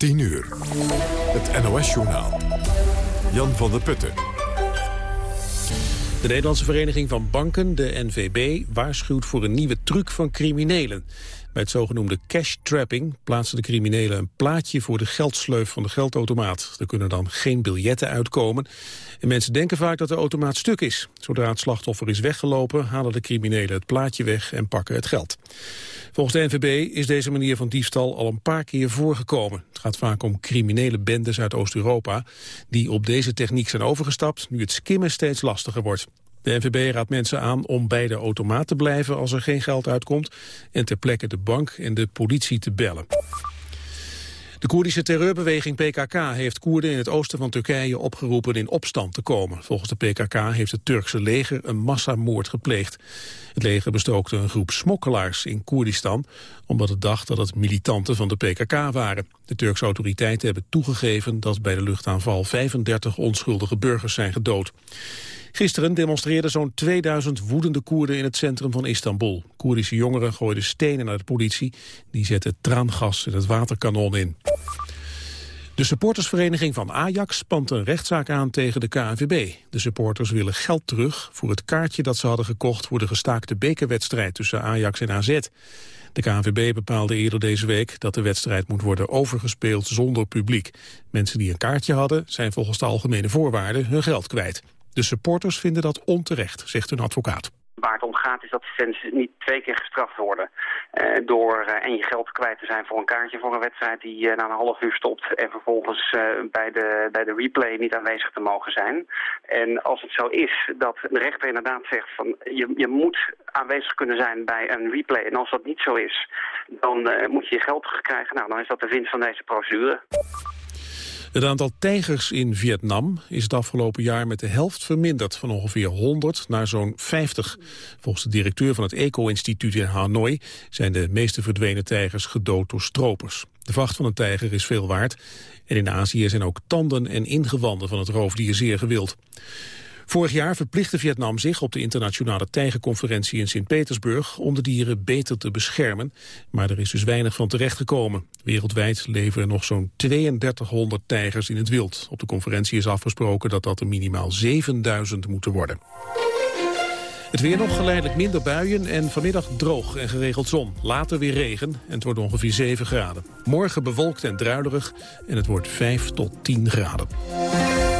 10 uur. Het NOS-journaal. Jan van der Putten. De Nederlandse Vereniging van Banken, de NVB, waarschuwt voor een nieuwe truc van criminelen. Het zogenoemde cash trapping plaatsen de criminelen een plaatje voor de geldsleuf van de geldautomaat. Er kunnen dan geen biljetten uitkomen. En mensen denken vaak dat de automaat stuk is. Zodra het slachtoffer is weggelopen, halen de criminelen het plaatje weg en pakken het geld. Volgens de NVB is deze manier van diefstal al een paar keer voorgekomen. Het gaat vaak om criminele bendes uit Oost-Europa die op deze techniek zijn overgestapt nu het skimmen steeds lastiger wordt. De NVB raadt mensen aan om bij de automaat te blijven als er geen geld uitkomt en ter plekke de bank en de politie te bellen. De Koerdische terreurbeweging PKK heeft Koerden in het oosten van Turkije opgeroepen in opstand te komen. Volgens de PKK heeft het Turkse leger een massamoord gepleegd. Het leger bestookte een groep smokkelaars in Koerdistan, omdat het dacht dat het militanten van de PKK waren. De Turkse autoriteiten hebben toegegeven dat bij de luchtaanval 35 onschuldige burgers zijn gedood. Gisteren demonstreerden zo'n 2000 woedende Koerden in het centrum van Istanbul. Koerdische jongeren gooiden stenen naar de politie. Die zetten traangas in het waterkanon in. De supportersvereniging van Ajax spant een rechtszaak aan tegen de KNVB. De supporters willen geld terug voor het kaartje dat ze hadden gekocht... voor de gestaakte bekerwedstrijd tussen Ajax en AZ. De KNVB bepaalde eerder deze week dat de wedstrijd moet worden overgespeeld zonder publiek. Mensen die een kaartje hadden zijn volgens de algemene voorwaarden hun geld kwijt. De supporters vinden dat onterecht, zegt hun advocaat. Waar het om gaat is dat fans niet twee keer gestraft worden uh, door uh, en je geld kwijt te zijn voor een kaartje voor een wedstrijd die uh, na een half uur stopt en vervolgens bij, de, bij de replay niet aanwezig te mogen zijn. En als het zo is dat de rechter inderdaad zegt van je, je moet aanwezig kunnen zijn bij een replay en als dat niet zo is, dan moet je je geld terugkrijgen. Nou, dan is dat de winst van deze procedure. Het aantal tijgers in Vietnam is het afgelopen jaar met de helft verminderd, van ongeveer 100 naar zo'n 50. Volgens de directeur van het Eco-instituut in Hanoi zijn de meeste verdwenen tijgers gedood door stropers. De vacht van een tijger is veel waard en in Azië zijn ook tanden en ingewanden van het roofdier zeer gewild. Vorig jaar verplichtte Vietnam zich op de internationale tijgerconferentie in Sint-Petersburg om de dieren beter te beschermen, maar er is dus weinig van terechtgekomen. Wereldwijd leven er nog zo'n 3200 tijgers in het wild. Op de conferentie is afgesproken dat dat er minimaal 7000 moeten worden. Het weer nog geleidelijk minder buien en vanmiddag droog en geregeld zon. Later weer regen en het wordt ongeveer 7 graden. Morgen bewolkt en druilerig en het wordt 5 tot 10 graden.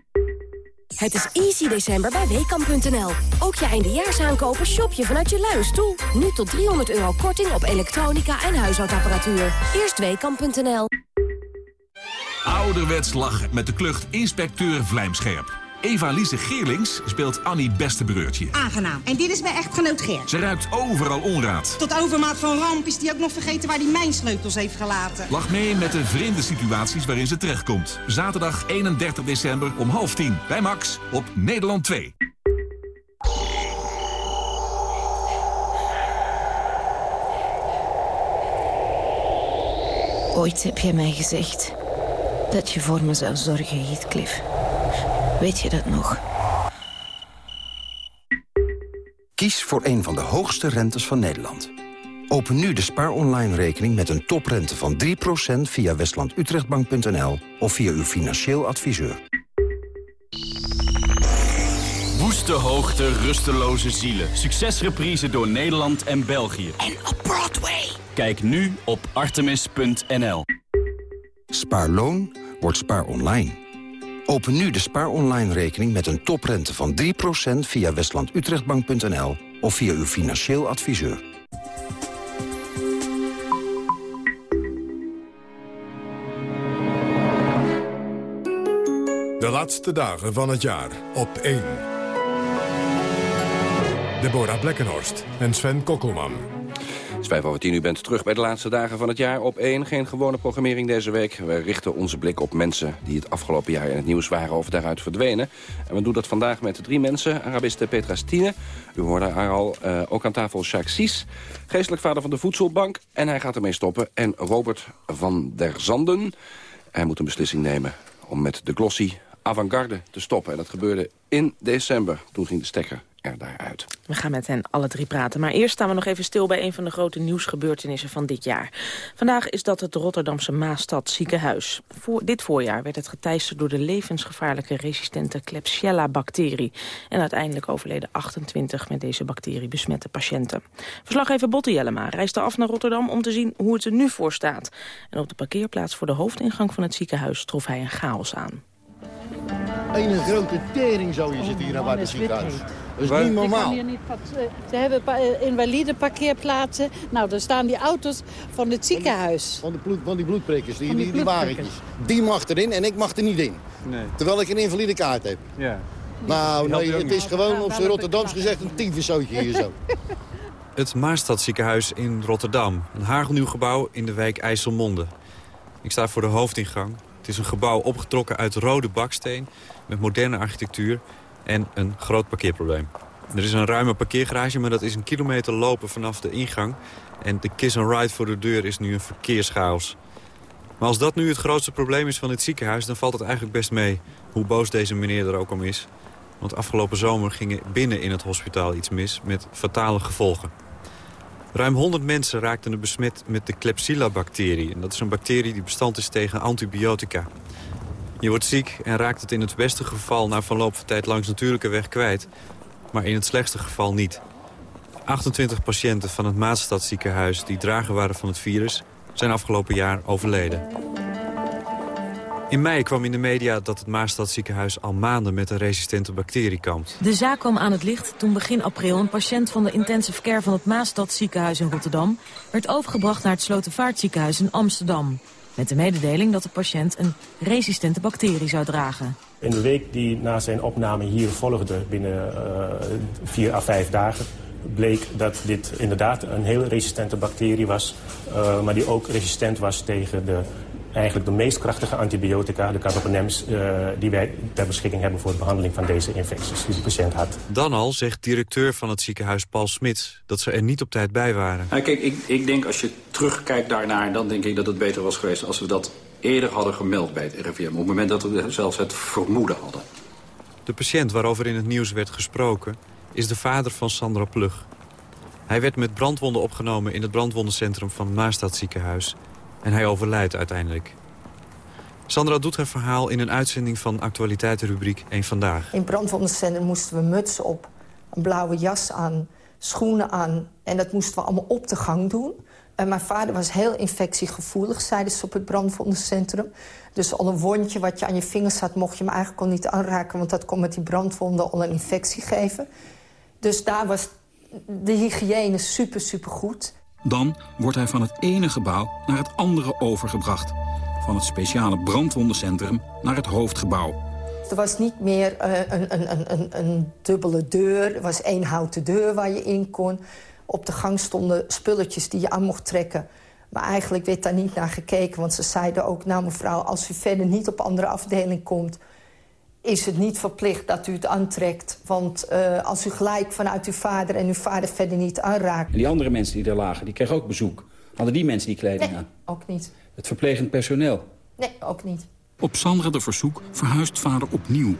het is easy december bij Weekamp.nl. Ook je eindejaarsaankopen shop je vanuit je luie stoel. Nu tot 300 euro korting op elektronica en huishoudapparatuur. Eerst Weekamp.nl. Ouderwets lachen met de klucht Inspecteur Vlijmscherp. Eva-Lise Geerlings speelt Annie Bestebereurtje. Aangenaam. En dit is mijn echtgenoot Geert. Ze ruikt overal onraad. Tot overmaat van ramp is die ook nog vergeten waar hij mijn sleutels heeft gelaten. Lach mee met de vreemde situaties waarin ze terechtkomt. Zaterdag 31 december om half tien. Bij Max op Nederland 2. Ooit heb je mij gezegd dat je voor me zou zorgen, Heathcliff. Weet je dat nog? Kies voor een van de hoogste rentes van Nederland. Open nu de Spaar Online rekening met een toprente van 3% via westlandutrechtbank.nl of via uw financieel adviseur. Woeste hoogte, rusteloze zielen. Succesreprise door Nederland en België. En op Broadway. Kijk nu op artemis.nl. Spaarloon wordt spaar online. Open nu de Spaar Online rekening met een toprente van 3% via westlandutrechtbank.nl of via uw financieel adviseur. De laatste dagen van het jaar op 1. Deborah Blekkenhorst en Sven Kokkelman. Het is vijf over tien, u bent terug bij de laatste dagen van het jaar op één. Geen gewone programmering deze week. We richten onze blik op mensen die het afgelopen jaar in het nieuws waren... of daaruit verdwenen. En we doen dat vandaag met drie mensen. Arabiste Petra Stine, u hoorde haar al, uh, ook aan tafel Jacques Sies... geestelijk vader van de Voedselbank, en hij gaat ermee stoppen. En Robert van der Zanden, hij moet een beslissing nemen... om met de glossy avant-garde te stoppen. En dat gebeurde in december. Toen ging de stekker er daaruit. We gaan met hen alle drie praten. Maar eerst staan we nog even stil bij een van de grote nieuwsgebeurtenissen van dit jaar. Vandaag is dat het Rotterdamse Maastad ziekenhuis. Voor dit voorjaar werd het geteisterd door de levensgevaarlijke resistente Klebsiella-bacterie. En uiteindelijk overleden 28 met deze bacterie besmette patiënten. Verslaggever Botte Jellema reisde af naar Rotterdam om te zien hoe het er nu voor staat. En op de parkeerplaats voor de hoofdingang van het ziekenhuis trof hij een chaos aan. Een grote tering zo je zit hier naar bij het ziekenhuis. Dat is niet normaal. Niet ze hebben eh, invalide parkeerplaatsen. Nou, daar staan die auto's van het ziekenhuis. Van, die, bloed, van die bloedprikkers, die, die, die, wagentjes. Die mag erin en ik mag er niet in. Nee. Terwijl ik een invalide kaart heb. Ja. Nou, nee, het is gewoon op zijn Rotterdams gezegd een tyfuszootje hier zo. Het Maarstadziekenhuis in Rotterdam. Een hagelnieuw gebouw in de wijk IJsselmonde. Ik sta voor de hoofdingang. Het is een gebouw opgetrokken uit rode baksteen... met moderne architectuur en een groot parkeerprobleem. Er is een ruime parkeergarage, maar dat is een kilometer lopen vanaf de ingang. En de kiss and ride voor de deur is nu een verkeerschaos. Maar als dat nu het grootste probleem is van het ziekenhuis... dan valt het eigenlijk best mee hoe boos deze meneer er ook om is. Want afgelopen zomer ging er binnen in het hospitaal iets mis... met fatale gevolgen. Ruim 100 mensen raakten besmet met de Klebsiella-bacterie. En dat is een bacterie die bestand is tegen antibiotica. Je wordt ziek en raakt het in het beste geval na verloop van tijd langs natuurlijke weg kwijt. Maar in het slechtste geval niet. 28 patiënten van het Maatstadziekenhuis die drager waren van het virus... zijn afgelopen jaar overleden. In mei kwam in de media dat het Maastadziekenhuis al maanden met een resistente bacterie kampt. De zaak kwam aan het licht toen begin april een patiënt van de intensive care van het Maastadziekenhuis in Rotterdam werd overgebracht naar het Slotervaartziekenhuis in Amsterdam. Met de mededeling dat de patiënt een resistente bacterie zou dragen. In de week die na zijn opname hier volgde, binnen uh, vier à vijf dagen... bleek dat dit inderdaad een heel resistente bacterie was... Uh, maar die ook resistent was tegen de eigenlijk de meest krachtige antibiotica, de carbapenems... Uh, die wij ter beschikking hebben voor de behandeling van deze infecties die de patiënt had. Dan al zegt directeur van het ziekenhuis Paul Smits dat ze er niet op tijd bij waren. Nou, kijk, ik, ik denk als je terugkijkt daarnaar, dan denk ik dat het beter was geweest... als we dat eerder hadden gemeld bij het RIVM, op het moment dat we zelfs het vermoeden hadden. De patiënt waarover in het nieuws werd gesproken is de vader van Sandra Plug. Hij werd met brandwonden opgenomen in het brandwondencentrum van het Maastad ziekenhuis en hij overlijdt uiteindelijk. Sandra doet haar verhaal in een uitzending van actualiteitenrubriek 1 Vandaag. In brandwondencentrum moesten we mutsen op, een blauwe jas aan, schoenen aan. En dat moesten we allemaal op de gang doen. En mijn vader was heel infectiegevoelig, zeiden ze op het brandwondencentrum. Dus al een wondje wat je aan je vingers had, mocht je hem eigenlijk al niet aanraken... want dat kon met die brandwonden al een infectie geven. Dus daar was de hygiëne super, super goed. Dan wordt hij van het ene gebouw naar het andere overgebracht. Van het speciale brandwondencentrum naar het hoofdgebouw. Er was niet meer uh, een, een, een, een, dubbele deur. Er was één houten deur waar je in kon. Op de gang stonden spulletjes die je aan mocht trekken. Maar eigenlijk werd daar niet naar gekeken. Want ze zeiden ook, nou mevrouw, als u verder niet op andere afdeling komt is het niet verplicht dat u het aantrekt. Want uh, als u gelijk vanuit uw vader en uw vader verder niet aanraakt... En die andere mensen die daar lagen, die kregen ook bezoek. Hadden die mensen die kleding nee, aan? ook niet. Het verplegend personeel? Nee, ook niet. Op Sandra de Verzoek verhuist vader opnieuw.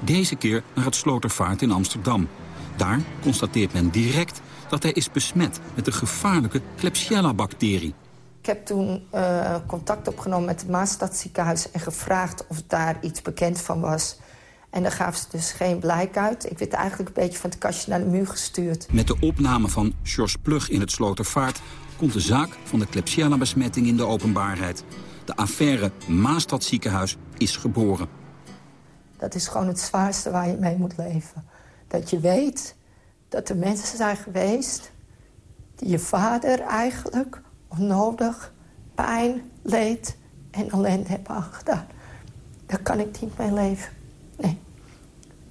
Deze keer naar het Slotervaart in Amsterdam. Daar constateert men direct dat hij is besmet met de gevaarlijke Klebsiella-bacterie. Ik heb toen uh, contact opgenomen met het Maastadziekenhuis... en gevraagd of daar iets bekend van was. En daar gaven ze dus geen blijk uit. Ik werd eigenlijk een beetje van het kastje naar de muur gestuurd. Met de opname van George Plug in het Slotervaart... komt de zaak van de Klebsiella-besmetting in de openbaarheid. De affaire Maastad ziekenhuis is geboren. Dat is gewoon het zwaarste waar je mee moet leven. Dat je weet dat er mensen zijn geweest... die je vader eigenlijk onnodig pijn, leed en ellende hebben aangedaan. Daar kan ik niet mee leven.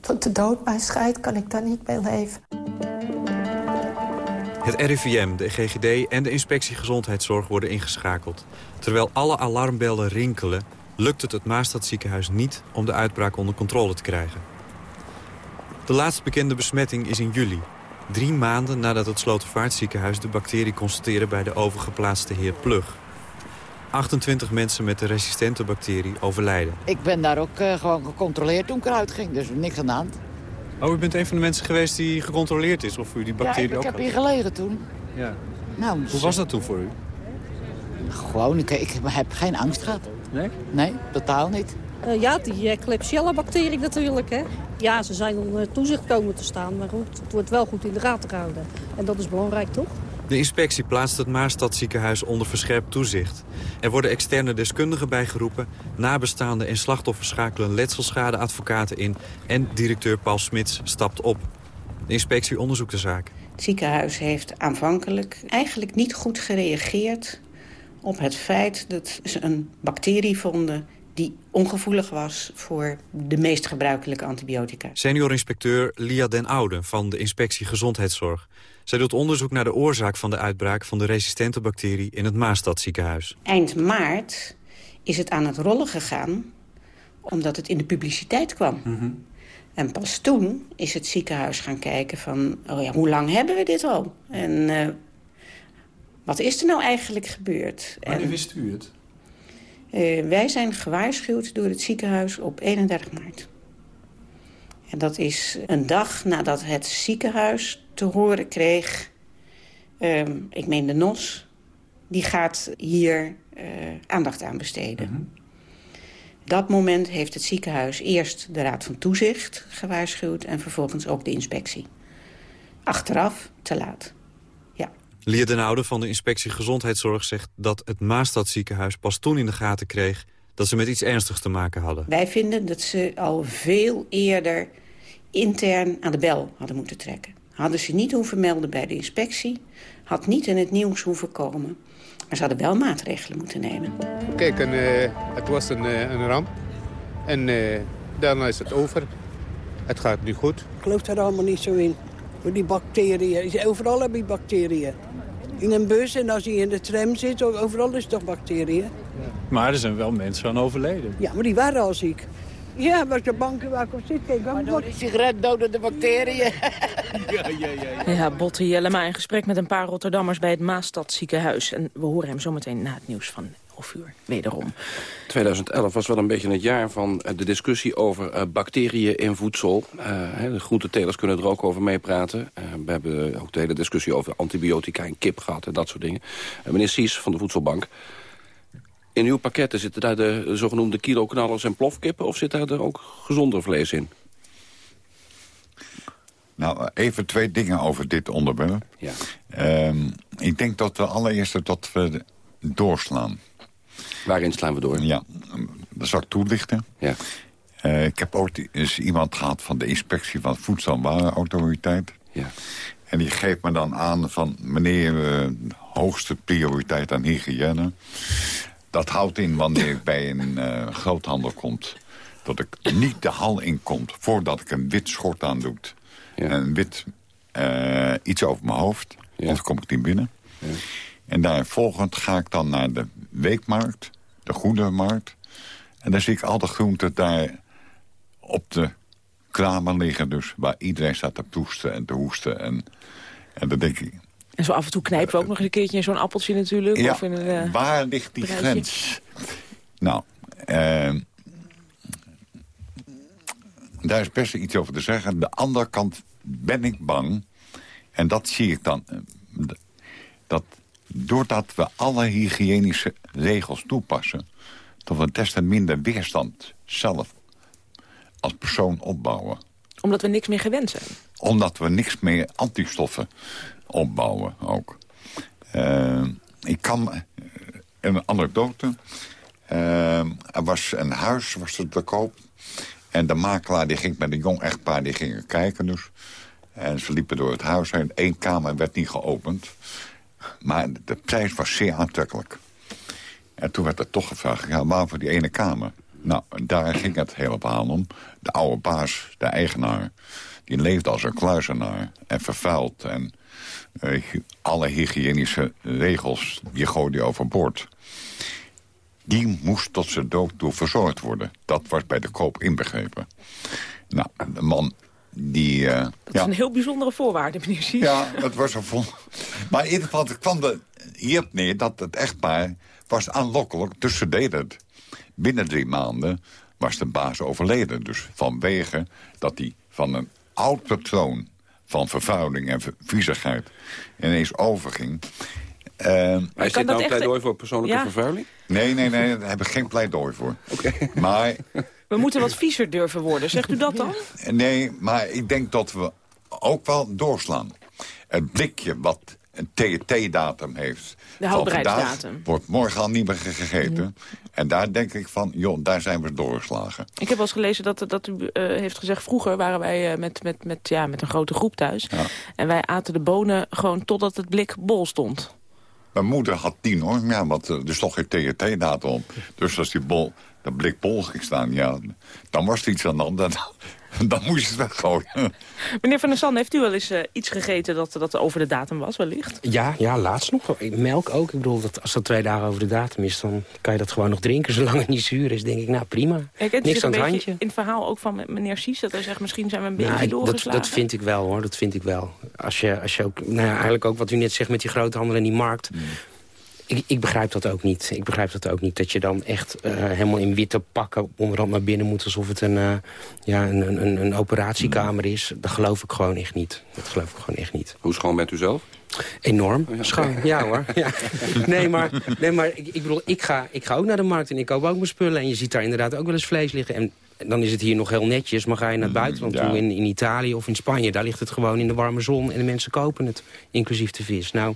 Tot de dood mij scheidt kan ik daar niet mee leven. Het RIVM, de GGD en de Inspectie Gezondheidszorg worden ingeschakeld. Terwijl alle alarmbellen rinkelen, lukt het het Maastadziekenhuis niet om de uitbraak onder controle te krijgen. De laatst bekende besmetting is in juli. Drie maanden nadat het Slotervaartziekenhuis de bacterie constateerde bij de overgeplaatste heer Plug. 28 mensen met de resistente bacterie overlijden. Ik ben daar ook uh, gewoon gecontroleerd toen ik eruit ging, dus niks aan de hand. Oh, u bent een van de mensen geweest die gecontroleerd is of u die bacterie ja, ik, ook ik heb had? hier gelegen toen. Ja. Nou, Hoe was dat toen voor u? Gewoon, ik, ik heb geen angst gehad. Nee? Nee, totaal niet. Uh, ja, die uh, Klebsiella-bacterie natuurlijk. Hè. Ja, ze zijn onder toezicht komen te staan, maar goed, het wordt wel goed in de gaten gehouden. En dat is belangrijk, toch? De inspectie plaatst het Maastadziekenhuis onder verscherpt toezicht. Er worden externe deskundigen bijgeroepen... nabestaanden en slachtoffers schakelen letselschadeadvocaten in... en directeur Paul Smits stapt op. De inspectie onderzoekt de zaak. Het ziekenhuis heeft aanvankelijk eigenlijk niet goed gereageerd... op het feit dat ze een bacterie vonden die ongevoelig was voor de meest gebruikelijke antibiotica. Senior-inspecteur Lia den Oude van de Inspectie Gezondheidszorg. Zij doet onderzoek naar de oorzaak van de uitbraak van de resistente bacterie in het Maastadziekenhuis. Eind maart is het aan het rollen gegaan omdat het in de publiciteit kwam. Mm -hmm. En pas toen is het ziekenhuis gaan kijken van... Oh ja, hoe lang hebben we dit al? En uh, wat is er nou eigenlijk gebeurd? Wanneer wist u het? Uh, wij zijn gewaarschuwd door het ziekenhuis op 31 maart. En dat is een dag nadat het ziekenhuis te horen kreeg... Uh, ik meen de NOS, die gaat hier uh, aandacht aan besteden. -hmm. Dat moment heeft het ziekenhuis eerst de Raad van Toezicht gewaarschuwd... en vervolgens ook de inspectie. Achteraf te laat. Ja. Lia den Oude van de Inspectie Gezondheidszorg zegt dat het Maastadziekenhuis pas toen in de gaten kreeg dat ze met iets ernstigs te maken hadden. Wij vinden dat ze al veel eerder intern aan de bel hadden moeten trekken. Hadden ze niet hoeven melden bij de inspectie, had niet in het nieuws hoeven komen. Maar ze hadden wel maatregelen moeten nemen. Kijk, en, uh, het was een, uh, een ramp. En uh, daarna is het over. Het gaat nu goed. Ik geloof daar allemaal niet zo in. Voor die bacteriën. Overal heb je bacteriën. In een bus en als je in de tram zit, overal is toch bacteriën. Maar er zijn wel mensen aan overleden. Ja, maar die waren al ziek. Ja, maar de banken waar ik op zit, kijk. Maar door die sigaret doden de bacteriën. ja, ja, ja. Ja, Botte Jellema in gesprek met een paar Rotterdammers bij het Maastadziekenhuis. En we horen hem zometeen na het nieuws van half uur wederom. 2011 was wel een beetje het jaar van de discussie over uh, bacteriën in voedsel. Uh, de groentetelers kunnen er ook over meepraten. Uh, we hebben ook de hele discussie over antibiotica in kip gehad en dat soort dingen. meneer Sies van de Voedselbank. In uw pakketten zitten daar de, de zogenoemde kiloknallers en plofkippen... of zit daar er ook gezonder vlees in? Nou, even twee dingen over dit onderwerp. Ja. Um, ik denk dat we allereerst dat we doorslaan. Waarin slaan we door? Ja, dat zal ik toelichten. Ja. Uh, ik heb ook eens iemand gehad van de inspectie van Voedsel- en Warenautoriteit. Ja. En die geeft me dan aan van... meneer, uh, hoogste prioriteit aan hygiëne. Dat houdt in wanneer ik bij een uh, groothandel kom... dat ik niet de hal in kom voordat ik een wit schort aan doe. Ja. En een wit iets over mijn hoofd. Ja. Anders kom ik niet binnen. Ja. En daar volgend ga ik dan naar de weekmarkt. De goede markt. En dan zie ik al de groenten daar op de kramen liggen. Dus waar iedereen staat te proesten en te hoesten. En, en dan denk ik... En zo af en toe knijpen we ook nog eens een keertje in zo'n appeltje natuurlijk. Ja, of in een, uh, waar ligt die grens? Nou, uh, daar is best iets over te zeggen. Aan de andere kant ben ik bang, en dat zie ik dan... dat doordat we alle hygiënische regels toepassen... dat we des te minder weerstand zelf als persoon opbouwen. Omdat we niks meer gewend zijn? Omdat we niks meer antistoffen opbouwen ook. Uh, ik kan... Uh, een anekdote. Uh, er was een huis was er te koop. En de makelaar die ging met een jong echtpaar die gingen kijken dus. En ze liepen door het huis heen. Eén kamer werd niet geopend. Maar de prijs was zeer aantrekkelijk. En toen werd er toch gevraagd, ja, waarom voor die ene kamer? Nou, daar ging het hele verhaal om. De oude baas, de eigenaar, die leefde als een kluizenaar en vervuild. En eh, alle hygiënische regels, die gooide overboord. Die moest tot zijn dood toe verzorgd worden. Dat was bij de koop inbegrepen. Nou, de man die... eh, Dat ja, is een heel bijzondere voorwaarde, meneer Sies. ja, het was een vol... Maar in ieder geval, kwam er hierop neer dat het echtpaar was aanlokkelijk. Dus ze deden het. Binnen drie maanden was de baas overleden. Dus vanwege dat hij van een oud patroon van vervuiling en viezigheid ineens overging. Uh, Maar is dit nou een pleidooi voor persoonlijke Ja. vervuiling? Nee, nee, nee, daar heb ik geen pleidooi voor. Maar We moeten wat viezer durven worden. Zegt u dat dan? Nee, maar ik denk dat we ook wel doorslaan. Het blikje wat een TET-datum heeft... De houdbaarheidsdatum. wordt morgen al niet meer gegeten. En daar denk ik van, joh, daar zijn we doorgeslagen. Ik heb wel eens gelezen dat, dat u eh, heeft gezegd... vroeger waren wij eh, met, met, met, ja, met een grote groep thuis. En wij aten de bonen gewoon totdat het blik bol stond. Mijn moeder had tien hoor, ja, want eh, er stond geen TET-datum op. Dus als die bol, dat blik bol ging staan, ja, dan was er iets aan de hand. Dan, dan moest je het weggooien. Meneer Van der Sande, heeft u wel eens eh, iets gegeten dat, dat over de datum was wellicht? Ja, ja, laatst nog. Melk ook. Ik bedoel, dat als dat twee dagen over de datum is... dan kan je dat gewoon nog drinken zolang het niet zuur is. denk ik, nou prima. Niks aan het handje. in het verhaal ook van meneer Sies... dat hij zegt, misschien zijn we een beetje Nou, dat, doorgeslagen? dat vind ik wel, hoor. Dat vind ik wel. Als je, als je ook, nou ja, eigenlijk ook wat u net zegt met die groothandel en die markt... Ik, ik begrijp dat ook niet. Ik begrijp dat ook niet. Dat je dan echt eh, helemaal in witte pakken onderhand naar binnen moet... alsof het een, eh, ja, een, een, een operatiekamer is. Dat geloof ik gewoon echt niet. Dat geloof ik gewoon echt niet. Hoe schoon bent u zelf? Enorm schoon, ja hoor. Ja. Nee, maar, nee, maar ik, ik bedoel, ik ga, ik ga ook naar de markt en ik koop ook mijn spullen. En je ziet daar inderdaad ook wel eens vlees liggen. En dan is het hier nog heel netjes, maar ga je naar het buitenland ja. toe... In, in Italië of in Spanje, daar ligt het gewoon in de warme zon... en de mensen kopen het, inclusief de vis. Nou,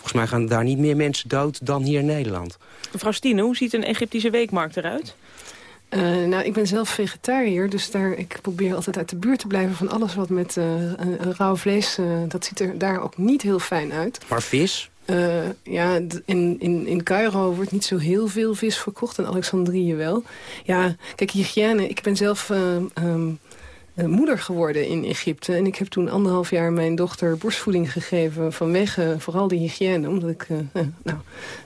volgens mij gaan daar niet meer mensen dood dan hier in Nederland. Mevrouw Stine, hoe ziet een Egyptische weekmarkt eruit? Eh, nou, ik ben zelf vegetariër, dus daar, ik probeer altijd uit de buurt te blijven van alles wat met eh, rauw vlees, eh, dat ziet er daar ook niet heel fijn uit. Maar vis? Eh, ja, in, in, in Cairo wordt niet zo heel veel vis verkocht, in Alexandrië wel. Ja, kijk, hygiëne, ik ben zelf eh, ehm, eh, moeder geworden in Egypte. En ik heb toen anderhalf jaar mijn dochter borstvoeding gegeven... vanwege vooral de hygiëne. Omdat ik, eh, eh, nou,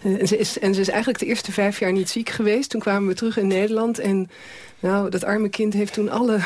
eh, en, ze is, en ze is eigenlijk de eerste vijf jaar niet ziek geweest. Toen kwamen we terug in Nederland. En nou, dat arme kind heeft toen alle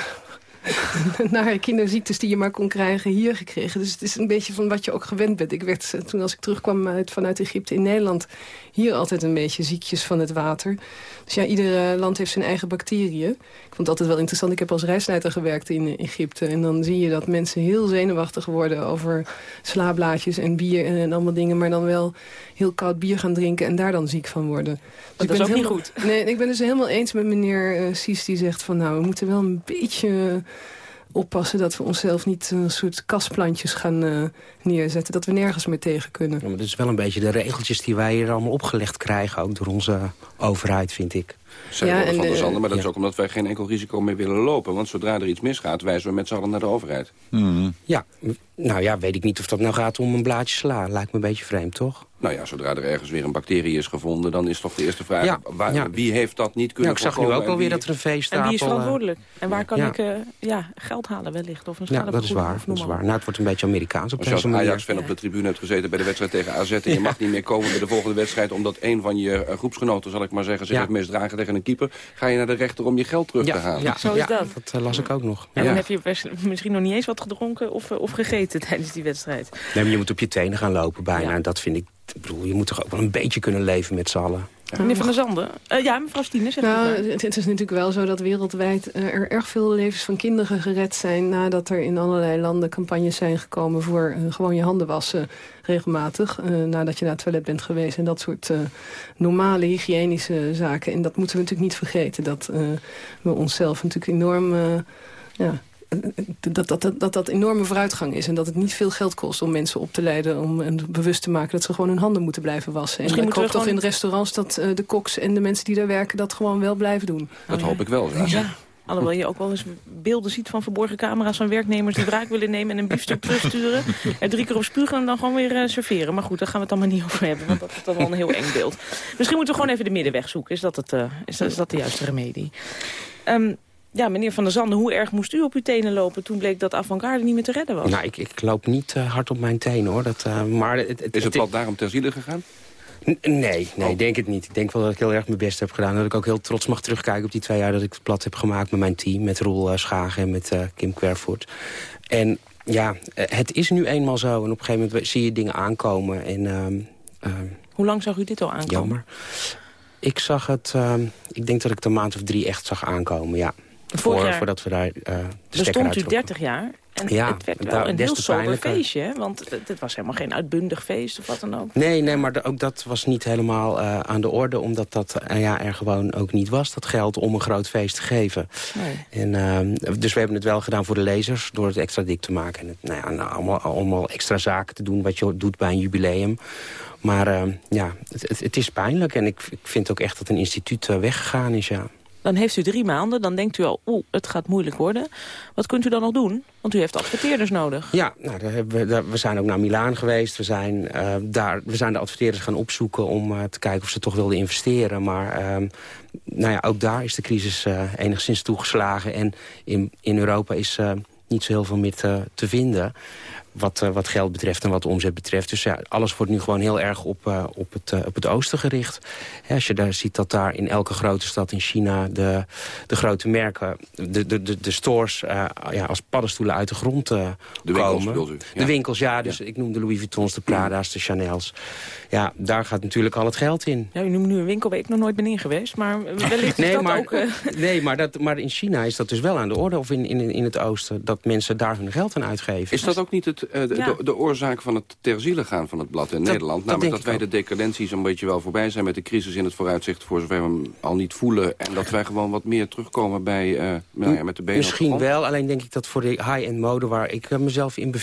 nare kinderziektes die je maar kon krijgen hier gekregen. Dus het is een beetje van wat je ook gewend bent. Ik werd eh, toen als ik terugkwam uit, vanuit Egypte in Nederland... hier altijd een beetje ziekjes van het water. Dus ja, ieder eh, land heeft zijn eigen bacteriën. Ik vond het altijd wel interessant. Ik heb als reisleider gewerkt in Egypte. En dan zie je dat mensen heel zenuwachtig worden over slaablaadjes en bier en, en allemaal dingen. Maar dan wel heel koud bier gaan drinken en daar dan ziek van worden. Dus dat is ook niet helemaal- Nee, ik ben dus helemaal eens met meneer eh Sies die zegt van nou, we moeten wel een beetje oppassen dat we onszelf niet een soort kastplantjes gaan eh, neerzetten. Dat we nergens meer tegen kunnen. Ja, maar dat is wel een beetje de regeltjes die wij hier allemaal opgelegd krijgen... ook door onze overheid, vind ik. Zij Ja, en van de de- zanden, maar dat is ook omdat wij geen enkel risico meer willen lopen. Want zodra er iets misgaat, wijzen we met z'n allen naar de overheid. Ja, nou ja, weet ik niet of dat nou gaat om een blaadje sla. Lijkt me een beetje vreemd, toch? Nou ja, zodra er ergens weer een bacterie is gevonden... dan is toch de eerste vraag, Ja, waar- ja. wie heeft dat niet Ja, kunnen ik zag nu ook alweer dat er een veestapel... En wie is eh, verantwoordelijk? En waar kan ja. ik eh, ja, geld halen wellicht? Of een Ja, dat is waar. Dat is waar. Nou, het wordt een beetje Amerikaans op Als je als deze manier. Ajax-fan op de tribune hebt gezeten bij de wedstrijd tegen AZ... en je mag niet meer komen bij de volgende wedstrijd... omdat een van je eh, groepsgenoten, zal ik maar zeggen, zich Ja. heeft misdragen tegen een keeper... ga je naar de rechter om je geld terug te Ja, halen. ja, Zo is ja, dat. dat las ik ook nog. En Ja. dan heb je best- misschien nog niet eens wat gedronken of, of gegeten tijdens die wedstrijd. Nee, maar je moet op je tenen gaan lopen bijna. En dat vind ik... Ik bedoel, je moet toch ook wel een beetje kunnen leven met z'n allen. Meneer Van der Zanden? Eh, ja, mevrouw Stine, zegt Nou, het, het is natuurlijk wel zo dat wereldwijd eh, er erg veel levens van kinderen gered zijn... nadat er in allerlei landen campagnes zijn gekomen voor eh, gewoon je handen wassen regelmatig. eh, nadat je naar het toilet bent geweest en dat soort eh, normale hygiënische zaken. En dat moeten we natuurlijk niet vergeten. Dat eh, we onszelf natuurlijk enorm... eh, ja, dat dat, dat, dat dat enorme vooruitgang is. En dat het niet veel geld kost om mensen op te leiden... om en bewust te maken dat ze gewoon hun handen moeten blijven wassen. Misschien en ik hoop toch in restaurants dat eh, de koks en de mensen die daar werken... dat gewoon wel blijven doen. Dat hoop ik wel. Ja. Ja. Alhoewel je ook wel eens beelden ziet van verborgen camera's van werknemers die wraak willen nemen en een biefstuk terugsturen. En drie keer op spugen en dan gewoon weer eh, serveren. Maar goed, daar gaan we het allemaal niet over hebben, want dat is dan wel een heel eng beeld. Misschien moeten we gewoon even de middenweg zoeken. Is dat, het, eh, is dat, is dat de juiste remedie? Ehm, Ja, meneer Van der Zanden, hoe erg moest u op uw tenen lopen... toen bleek dat avant-garde niet meer te redden was? Nou, ik, ik loop niet uh, hard op mijn tenen, hoor. Dat, uh, maar het, het, Is het plat daarom ter ziele gegaan? Nee, nee, oh. denk het niet. Ik denk wel dat ik heel erg mijn best heb gedaan. Dat ik ook heel trots mag terugkijken op die twee jaar dat ik het plat heb gemaakt met mijn team. Met Roel uh, Schagen en met Kim Quervoort. En ja, het is nu eenmaal zo. En op een gegeven moment zie je dingen aankomen. En, uh, Hoe lang zag u dit al aankomen? Jammer. Ik zag het, uh, ik denk dat ik het een maand of drie echt zag aankomen, ja. Voor, jaar voordat we daar uh, de Bestond u 30 jaar en ja, het werd wel een heel sober feestje, hè? Want het, was helemaal geen uitbundig feest of wat dan ook. Nee, nee maar ook dat was niet helemaal uh, aan de orde... omdat dat uh, ja, er gewoon ook niet was, dat geld om een groot feest te geven. Nee. En, uh, dus we hebben het wel gedaan voor de lezers... door het extra dik te maken. En het, nou ja, nou, allemaal, allemaal extra zaken te doen wat je doet bij een jubileum. Maar uh, ja, het, het, het, is pijnlijk. En ik, ik vind ook echt dat een instituut weggegaan is, ja. Dan heeft u drie maanden, dan denkt u al, oeh, het gaat moeilijk worden. Wat kunt u dan nog doen? Want u heeft adverteerders nodig. Ja, nou, daar hebben we, daar, zijn ook naar Milaan geweest. We zijn, uh, daar, we zijn de adverteerders gaan opzoeken om uh, te kijken of ze toch wilden investeren. Maar uh, nou ja, ook daar is de crisis uh, enigszins toegeslagen. En in, in Europa is niet zo heel veel meer te vinden wat, uh, wat geld betreft en wat de omzet betreft. Dus ja, alles wordt nu gewoon heel erg op, uh, op, het, uh, op het oosten gericht. Ja, als je daar ziet dat daar in elke grote stad in China... de, de grote merken, de, de, de, de stores ja, als paddenstoelen uit de grond de komen. Winkels, u? Ja. De winkels, ja. Dus ja. ik noem de Louis Vuittons, de Prada's, de Chanel's. Ja, daar gaat natuurlijk al het geld in. Ja, u noemt nu een winkel waar ik nog nooit ben in geweest. Maar wellicht nee, is dat maar, ook... Nee, maar, dat, maar in China is dat dus wel aan de orde. Of in, in, in het oosten. Dat mensen daar hun geld aan uitgeven. Is dat ook niet het uh, de, ja. de, de, oorzaak van het ter ziele gaan van het blad in dat, Nederland? Dat Namelijk dat, wij de decadentie zo'n beetje wel voorbij zijn... met de crisis in het vooruitzicht voor zover we hem al niet voelen. En dat wij gewoon wat meer terugkomen bij, uh, nou ja, met de benen Misschien wel, alleen denk ik dat voor de high-end mode... waar ik uh, mezelf in,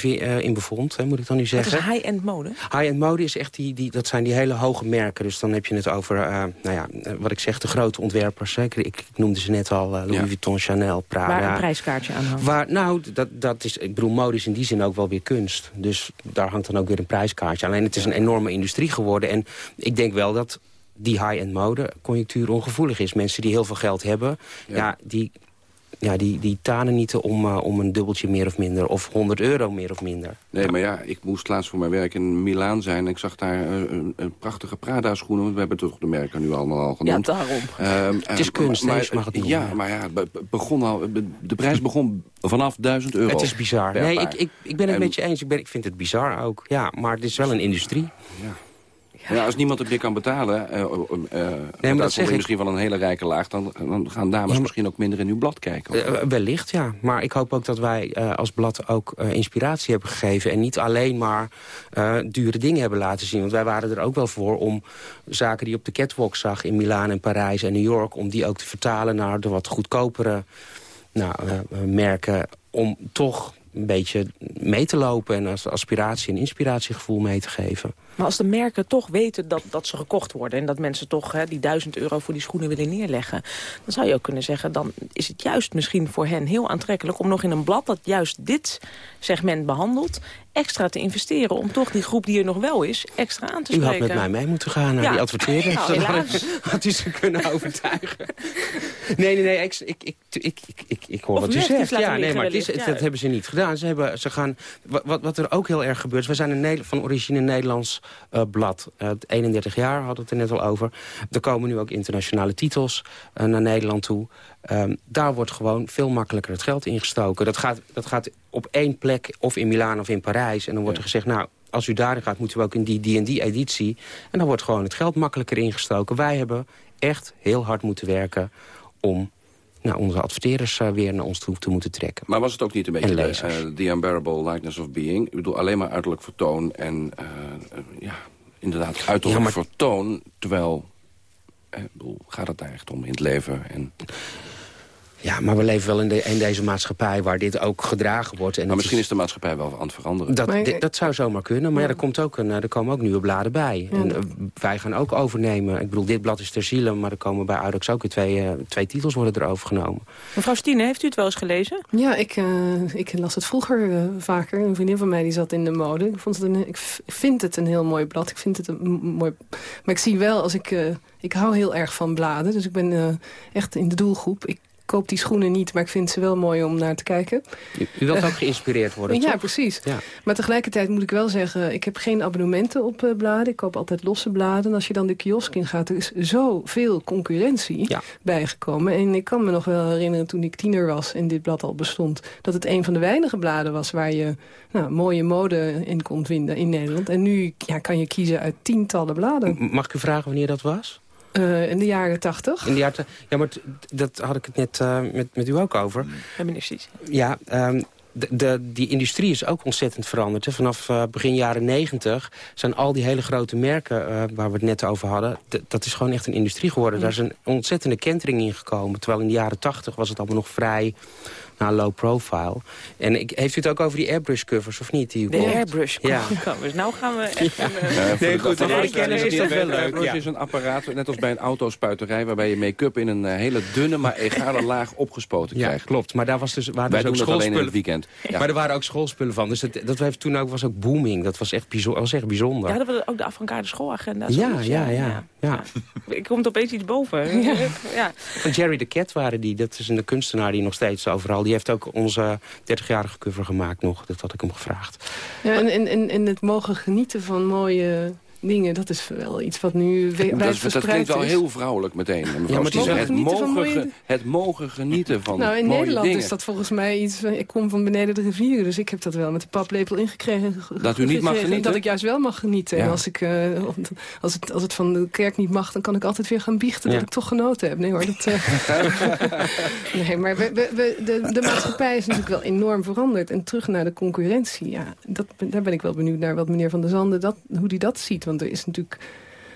in bevond, hè, moet ik dan nu zeggen. Wat is high-end mode? High-end mode is echt die, die, dat zijn die hele hoge merken. Dus dan heb je het over, nou ja, wat ik zeg, de grote ontwerpers. Hè. Ik, ik noemde ze net al, Louis ja. Vuitton, Chanel, Prada. Waar een prijskaartje aan hangt. Waar, nou, dat, dat is, ik bedoel, mode is in die zin ook wel weer kunst. Dus daar hangt dan ook weer een prijskaartje. Alleen het is een enorme industrie geworden. En ik denk wel dat die high-end mode conjunctuur ongevoelig is. Mensen die heel veel geld hebben, ja, ja die, ja, die, die tanen niet om, uh, om een dubbeltje meer of minder. Of 100 euro meer of minder. Nee, maar ja, ik moest laatst voor mijn werk in Milaan zijn. Ik zag daar uh, een, een, prachtige Prada-schoenen. We hebben toch de merken nu allemaal al genoemd. Ja, daarom. Um, het is kunst, maar, mag het niet Ja, maar ja, begon al, de prijs begon vanaf 1000 euro. Het is bizar. Nee, ik, ik, ik ben het en, met je eens. Ik, ben, ik vind het bizar ook. Ja, maar het is wel een industrie. Ja. Ja, als niemand het meer kan betalen, uh, uh, nee, dat zeg ik misschien van een hele rijke laag... dan, dan gaan dames ja, misschien ook minder in uw blad kijken. Uh, wellicht, ja. Maar ik hoop ook dat wij als blad ook inspiratie hebben gegeven... en niet alleen maar dure dingen hebben laten zien. Want wij waren er ook wel voor om zaken die je op de catwalk zag... in Milaan en Parijs en New York... om die ook te vertalen naar de wat goedkopere nou, merken... om toch een beetje mee te lopen en als aspiratie en inspiratiegevoel mee te geven. Maar als de merken toch weten dat, dat ze gekocht worden... en dat mensen toch hè, die duizend euro voor die schoenen willen neerleggen... dan zou je ook kunnen zeggen, dan is het juist misschien voor hen heel aantrekkelijk... om nog in een blad dat juist dit segment behandelt... extra te investeren om toch die groep die er nog wel is extra aan te spreken. U had met mij mee moeten gaan naar ja. die adverteerders. Nou, helaas. had u ze kunnen overtuigen. Nee, nee, nee, ik, ik, ik, ik, ik, ik hoor of wat u zegt. Ja, nee, maar het is, dat hebben ze niet gedaan. Ze, hebben, ze gaan, wat, wat er ook heel erg gebeurt... we zijn een van origine Nederlands blad. Uh, 31 jaar hadden we het er net al over. Er komen nu ook internationale titels uh, naar Nederland toe. Um, daar wordt gewoon veel makkelijker het geld ingestoken. Dat gaat, dat gaat op één plek, of in Milaan of in Parijs. En dan wordt ja. er gezegd, nou, als u daarin gaat, moeten we ook in die, die en die editie. En dan wordt gewoon het geld makkelijker ingestoken. Wij hebben echt heel hard moeten werken om nou, onze adverteerders uh, weer naar ons toe te moeten trekken. Maar was het ook niet een beetje de, uh, the unbearable likeness of being? Ik bedoel, alleen maar uiterlijk vertoon en uh, ja, inderdaad uiterlijk ja, maar... vertoon, terwijl... Ik bedoel, gaat het daar echt om in het leven? En... Ja, maar we leven wel in, de, in, deze maatschappij waar dit ook gedragen wordt. En maar misschien is... is de maatschappij wel aan het veranderen. Dat, maar, dit, dat zou zomaar kunnen, maar ja. ja, er, komt ook een, er komen ook nieuwe bladen bij. Ja. En uh, wij gaan ook overnemen. Ik bedoel, dit blad is ter ziele, maar er komen bij Audax ook weer twee, uh, twee titels worden er overgenomen. Mevrouw Stine, heeft u het wel eens gelezen? Ja, ik, uh, ik las het vroeger vaker. Een vriendin van mij die zat in de mode. Ik, vond het een, ik vind het een heel mooi blad. Ik vind het een mooi... Maar ik zie wel, als ik... ik hou heel erg van bladen, dus ik ben echt in de doelgroep. Ik koop die schoenen niet, maar ik vind ze wel mooi om naar te kijken. U, u wilt ook geïnspireerd worden, Ja, toch? precies. Ja. Maar tegelijkertijd moet ik wel zeggen... ik heb geen abonnementen op eh, bladen. Ik koop altijd losse bladen. En als je dan de kiosk in gaat... er is zoveel concurrentie bijgekomen. En ik kan me nog wel herinneren toen ik tiener was... en dit blad al bestond... dat het een van de weinige bladen was... waar je nou, mooie mode in kon vinden in Nederland. En nu ja, kan je kiezen uit tientallen bladen. M- Mag ik u vragen wanneer dat was? Eh, in de jaren tachtig. In de jaren, ja, maar dat had ik het net eh, met, met u ook over. Sies. Ja, ehm, de, de, die industrie is ook ontzettend veranderd. Hè. Vanaf eh, begin jaren negentig zijn al die hele grote merken waar we het net over hadden... dat is gewoon echt een industrie geworden. Daar is een ontzettende kentering in gekomen. Terwijl in de jaren tachtig was het allemaal nog vrij nou, low profile. En ik, heeft u het ook over die airbrush covers of niet? Die De airbrush Ja. covers. Nou gaan we echt... een, eh, Ja, Nee, de- goed, voor de de kennis is dat wel leuk, Airbrush ja. is een apparaat, net als bij een autospuiterij... waarbij je make-up in een eh, hele dunne, maar egale laag opgespoten Ja, krijgt. klopt. Maar daar was dus, waren Wij dus ook alleen in schoolspullen. het weekend. Ja. Maar er waren ook schoolspullen van. Dus dat, dat heeft toen ook, was ook booming. Dat was echt bijzonder. was echt bijzonder. Ja, dat was ook de avant-garde schoolagenda. Ja, ja, ja, ja. Ik komt opeens iets boven. Ja. ja. Van Jerry the Cat waren die. Dat is een kunstenaar die nog steeds overal... die heeft ook onze 30-jarige cover gemaakt nog. Dat had ik hem gevraagd. Ja, en, het mogen genieten van mooie dingen, dat is wel iets wat nu we- Dat, is, dat klinkt wel is. heel vrouwelijk meteen. mevrouw maar het is het, genieten van mogen, mooie- het mogen genieten van Nou, in mooie Nederland dingen. is dat volgens mij iets... eh, Ik kom van beneden de rivieren, dus ik heb dat wel met de paplepel ingekregen. ge- Dat u niet mag genieten? Dat ik juist wel mag genieten. Ja. En als, ik, eh, als, het, als het van de kerk niet mag, dan kan ik altijd weer gaan biechten Ja. dat ik toch genoten heb. Nee hoor, dat... eh, nee, maar we, we, we- de, de maatschappij is natuurlijk wel enorm veranderd. En terug naar de concurrentie, ja, dat, daar ben ik wel benieuwd naar wat meneer Van der Zanden, dat, hoe die dat ziet. Want er is natuurlijk...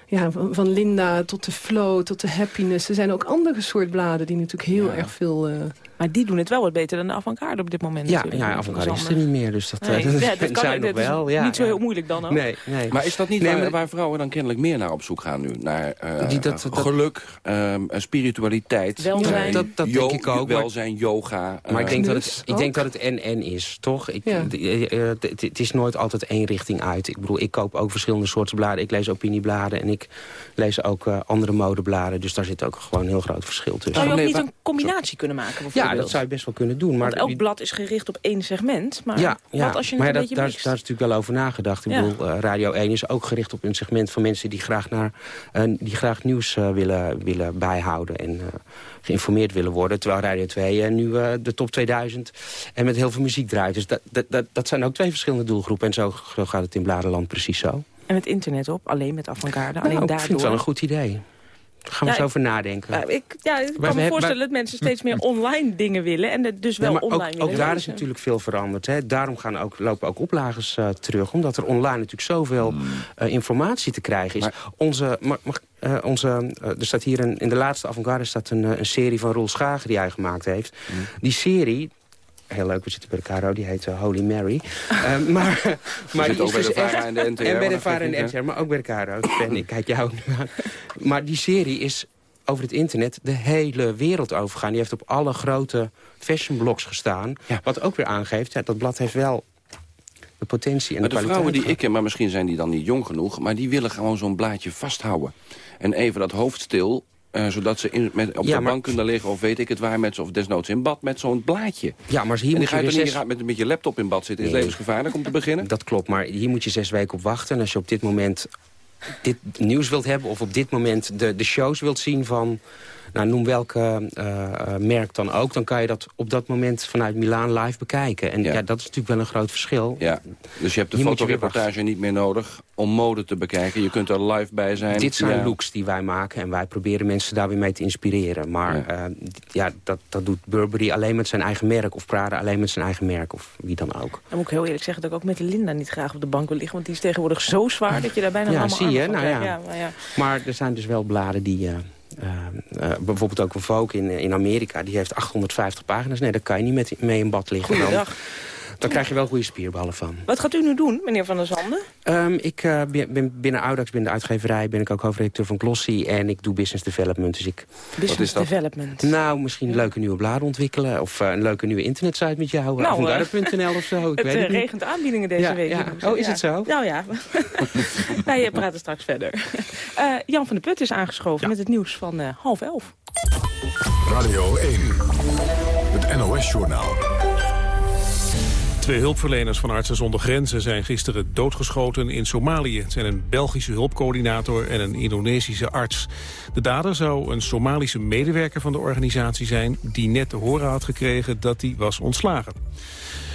Ja, van, van Linda tot de Flow, tot de Happiness. Er zijn ook andere soort bladen die natuurlijk heel erg veel... eh, Maar die doen het wel wat beter dan de avant-garde op dit moment Ja, natuurlijk. ja avant-garde is er niet meer. Dus dat, Nee, eh, dat ja, dat kan zijn nog wel. Ja, niet zo heel moeilijk dan ook. Nee, nee. Maar is dat niet Nee, waar, maar- waar vrouwen dan kennelijk meer naar op zoek gaan nu? Naar eh, Die- dat- dat- geluk, ehm, spiritualiteit, Welzijn. eh, Dat- dat denk ik ook, Welzijn, yoga. Maar ik eh, denk, dat Dus het, ik ook? denk dat het en-en is, toch? Ik, eh, eh, het- is nooit altijd één richting uit. Ik bedoel, ik koop ook verschillende soorten bladen. Ik lees opiniebladen en ik lees ook eh, andere modebladen. Dus daar zit ook gewoon een heel groot verschil tussen. Zou je ook niet een combinatie kunnen maken Ja, bijvoorbeeld? dat zou je best wel kunnen doen. Maar Want elk blad is gericht op één segment. Maar ja, ja. wat als je het maar een dat, beetje daar, daar is natuurlijk wel over nagedacht. Ik Ja. bedoel, eh, Radio 1 is ook gericht op een segment van mensen... die graag, naar, eh, die graag nieuws eh, willen, willen bijhouden en geïnformeerd willen worden. Terwijl Radio 2 eh, nu de top 2000 en met heel veel muziek draait. Dus dat, dat, dat, dat zijn ook twee verschillende doelgroepen. En zo, zo gaat het in Bladerland precies zo. En het internet op, alleen met avant-garde. Nou, alleen ik vind het wel een goed idee. Daar gaan we Ja, eens over nadenken. Ja, ik, ja, ik we kan me voorstellen dat mensen steeds meer online dingen willen. En dus wel maar online ook, willen ook daar is natuurlijk veel veranderd. Hè. Daarom gaan ook, lopen ook oplages eh, terug. Omdat er online natuurlijk zoveel eh, informatie te krijgen is. onze, mag, mag- eh, onze, er staat hier een, in de laatste avant-garde staat een, een serie van Roel Schagen die hij gemaakt heeft. Die serie... Heel leuk, we zitten bij elkaar, oh, die heet eh, Holy Mary. Eh, maar maar die ook is bij de dus echt- en de NTR, En bij maar de VARA en de? NTR, maar ook bij de KRO. Ben, ik kijk jou nu aan. Maar die serie is over het internet de hele wereld overgaan. Die heeft op alle grote fashionblogs gestaan. Wat ook weer aangeeft, ja, dat blad heeft wel de potentie en Maar de de kwaliteit. vrouwen die ik ken, maar misschien zijn die dan niet jong genoeg... maar die willen gewoon zo'n blaadje vasthouden. En even dat hoofd stil, eh, zodat ze in, met, op Ja, de maar- bank kunnen liggen... of weet ik het waar, met, of desnoods in bad met zo'n blaadje. Ja, maar hier en moet je weer zes... gaat met, met je laptop in bad zitten. Is levensgevaarlijk om te beginnen? Dat klopt, maar hier moet je zes weken op wachten. En als je op dit moment dit nieuws wilt hebben... of op dit moment de, de shows wilt zien van... Nou, noem welke eh, eh, merk dan ook... dan kan je dat op dat moment vanuit Milaan live bekijken. En ja, dat is natuurlijk wel een groot verschil. Ja, dus je hebt de Hier fotoreportage niet meer nodig om mode te bekijken. Je kunt er live bij zijn. Dit zijn Ja. looks die wij maken en wij proberen mensen daar weer mee te inspireren. Maar ja, ja dat, dat doet Burberry alleen met zijn eigen merk... of Prada alleen met zijn eigen merk of wie dan ook. Dan moet ik heel eerlijk zeggen dat ik ook met Linda niet graag op de bank wil liggen. Want die is tegenwoordig zo zwaar dat je daar bijna Ja, allemaal zie je, nou ja. krijgt. maar ja. Maar er zijn dus wel bladen die... eh, eh, eh, bijvoorbeeld ook een Vogue in, in Amerika, die heeft 850 pagina's. Nee, daar kan je niet met, mee in bad liggen. Dan krijg je wel goede spierballen van. Wat gaat u nu doen, meneer Van der Zanden? Ehm, ik eh, ben binnen Audax, binnen de uitgeverij, ben ik ook hoofdredacteur van Glossy. En ik doe business development. Dus ik, Business development. Nou, misschien leuke nieuwe bladen ontwikkelen. Of eh, een leuke nieuwe internetsite met jou. Nou, Nou, eh, of zo. Ik het weet eh, het niet. regent aanbiedingen deze Ja, week. ja. Oh, is het zo? Nou ja. Wij eh, praten straks verder. Eh, Jan van der Put is aangeschoven met het nieuws van eh, half elf. Radio 1, Het NOS-journaal. Twee hulpverleners van Artsen zonder Grenzen zijn gisteren doodgeschoten in Somalië. Het zijn een Belgische hulpcoördinator en een Indonesische arts. De dader zou een Somalische medewerker van de organisatie zijn... die net te horen had gekregen dat hij was ontslagen.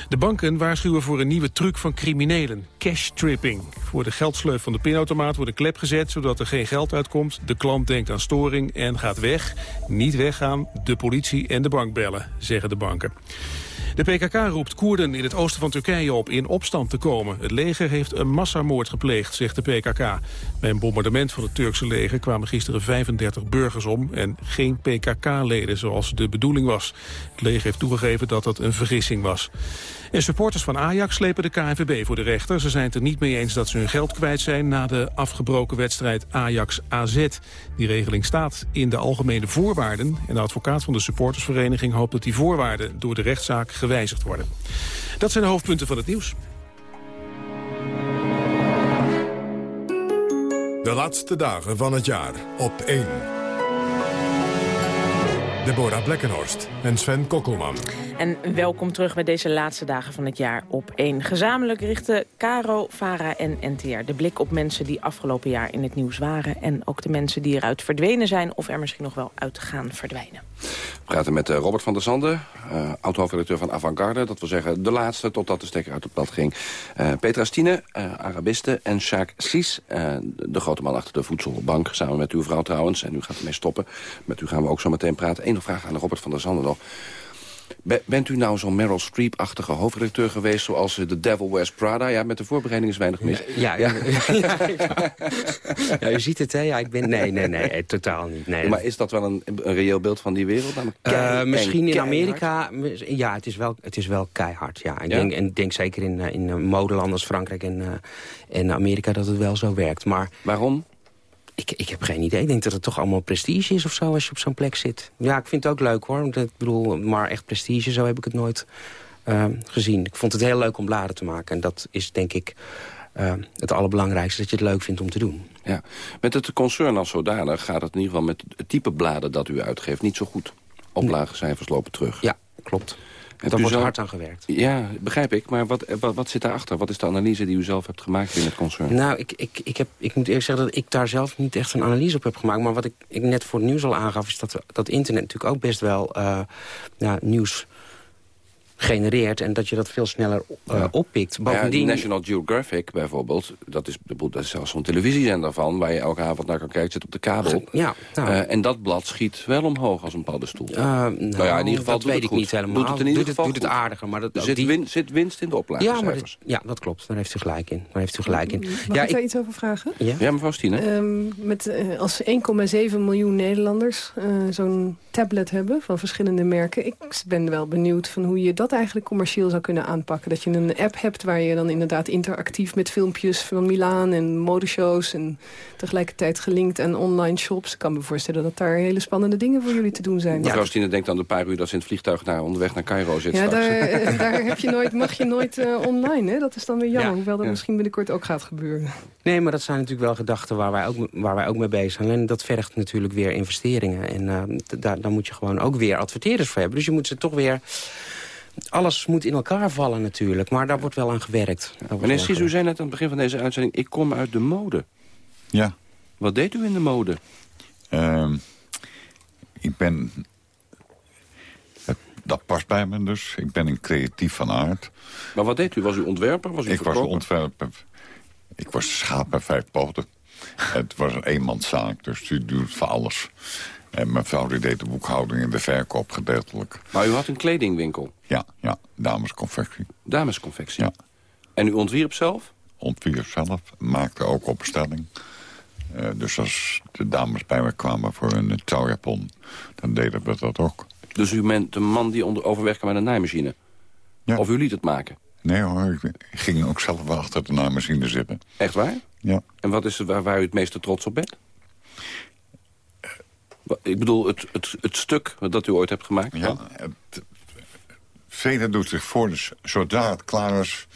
De banken waarschuwen voor een nieuwe truc van criminelen, cash tripping. Voor de geldsleuf van de pinautomaat wordt een klep gezet... zodat er geen geld uitkomt. De klant denkt aan storing en gaat weg. Niet weggaan, de politie en de bank bellen, zeggen de banken. De PKK roept Koerden in het oosten van Turkije op in opstand te komen. Het leger heeft een massamoord gepleegd, zegt de PKK. Bij een bombardement van het Turkse leger kwamen gisteren 35 burgers om... en geen PKK-leden, zoals de bedoeling was. Het leger heeft toegegeven dat dat een vergissing was. En supporters van Ajax slepen de KNVB voor de rechter. Ze zijn het er niet mee eens dat ze hun geld kwijt zijn... na de afgebroken wedstrijd Ajax-AZ. Die regeling staat in de algemene voorwaarden... en de advocaat van de supportersvereniging hoopt dat die voorwaarden... door de rechtszaak gewijzigd worden. Dat zijn de hoofdpunten van het nieuws. De laatste dagen van het jaar op 1. Deborah Blekkenhorst en Sven Kokkelman. En welkom terug bij deze laatste dagen van het jaar op 1. Gezamenlijk richten Caro, Vara en NTR de blik op mensen die afgelopen jaar in het nieuws waren. En ook de mensen die eruit verdwenen zijn of er misschien nog wel uit gaan verdwijnen. We praten met eh, Robert van der Zanden, uh, oud-hoofdredacteur van Avantgarde. Dat wil zeggen de laatste totdat de stekker uit het blad ging. Uh, Petra Stine, Arabiste en Jacques Slies, de grote man achter de voedselbank. Samen met uw vrouw trouwens. En u gaat ermee stoppen. Met u gaan we ook zo meteen praten. Eén vraag aan Robert van der Zanden nog. Bent u nou zo'n Meryl Streep-achtige hoofdredacteur geweest... zoals The Devil Wears Prada? Ja, met de voorbereiding is weinig mis. Ja, ja, ja, ja, u ziet het, hè? Ja, ik ben... Nee, nee, nee, totaal niet. Nee. Maar is dat wel een, een reëel beeld van die wereld? Uh, misschien in Amerika... Ja, het is wel, het is wel keihard, ja. Ik denk, en ik denk zeker in, in modelanden als Frankrijk en, en Amerika... dat het wel zo werkt. Maar, Waarom? Ik, ik heb geen idee. Ik denk dat het toch allemaal prestige is of zo als je op zo'n plek zit. Ja, ik vind het ook leuk hoor. Ik bedoel, maar echt prestige, zo heb ik het nooit uh, gezien. Ik vond het heel leuk om bladen te maken. En dat is denk ik uh, het allerbelangrijkste, dat je het leuk vindt om te doen. Ja. Met het concern als zodanig gaat het in ieder geval met het type bladen dat u uitgeeft niet zo goed. Oplagecijfers lopen terug. Ja, klopt. Daar wordt hard aan gewerkt. Ja, begrijp ik. Maar wat, wat, wat zit daarachter? Wat is de analyse die u zelf hebt gemaakt in het concern? Nou, ik, ik, ik, heb, ik moet eerlijk zeggen dat ik daar zelf niet echt een analyse op heb gemaakt. Maar wat ik, ik net voor het nieuws al aangaf... is dat, dat internet natuurlijk ook best wel uh, nieuws genereert en dat je dat veel sneller uh, ja. oppikt. Bovendien... Ja, National Geographic bijvoorbeeld, dat is, dat is zelfs zo'n televisiezender van... waar je elke avond naar kan kijken, zit op de kabel. Ja, nou. uh, en dat blad schiet wel omhoog als een paddenstoel. Uh, nou, nou, ja, in ieder geval dat weet ik goed. niet helemaal. Doet het in ieder doet geval het, doet het aardiger. Maar dat, er zit, die... win, zit winst in de oplagecijfers. Ja, ja, dat klopt. Daar heeft u gelijk in. Daar heeft u gelijk in. Mag ja, ik daar iets over vragen? Ja, ja mevrouw Stine. Um, met, uh, als 1,7 miljoen Nederlanders uh, zo'n tablet hebben van verschillende merken... ik ben wel benieuwd van hoe je dat eigenlijk commercieel zou kunnen aanpakken. Dat je een app hebt waar je dan inderdaad interactief met filmpjes van Milaan en modeshows... en tegelijkertijd gelinkt aan online shops. Ik kan me voorstellen dat daar hele spannende dingen voor jullie te doen zijn. Mevrouw Stine denkt aan de paar uur dat ze in het vliegtuig naar, onderweg naar Cairo zit Ja, straks. daar, daar heb je nooit, mag je nooit uh, online, hè? Dat is dan weer jammer. Ja, hoewel dat ja. misschien binnenkort ook gaat gebeuren. Nee, maar dat zijn natuurlijk wel gedachten waar wij ook, waar wij ook mee bezig zijn. En dat vergt natuurlijk weer investeringen. En uh, daar, daar moet je gewoon ook weer adverteerders voor hebben. Dus je moet ze toch weer alles moet in elkaar vallen natuurlijk, maar daar wordt wel aan gewerkt. Ja. Meneer u zei net aan het begin van deze uitzending... ik kom uit de mode. Ja. Wat deed u in de mode? Uh, ik ben... Dat past bij me dus. Ik ben een creatief van aard. Maar wat deed u? Was u ontwerper? Was u ik verkoper? was ontwerper. Ik was schaap met vijf poten. Het was een eenmanszaak, dus u doet voor alles. En mijn vrouw die deed de boekhouding en de verkoop gedeeltelijk. Maar u had een kledingwinkel? Ja, ja damesconfectie. Damesconfectie? Ja. En u ontwierp zelf? Ontwierp zelf, maakte ook op bestelling. Uh, dus als de dames bij me kwamen voor een touwjapon, dan deden we dat ook. Dus u bent een man die onder overwerkte met een naaimachine? Ja. Of u liet het maken? Nee hoor, ik ging ook zelf wel achter de naaimachine zitten. Echt waar? Ja. En wat is het waar, waar u het meeste trots op bent? Ik bedoel, het, het, het stuk dat u ooit hebt gemaakt? Ja, het, vele doet zich voor. Dus zodra het klaar is,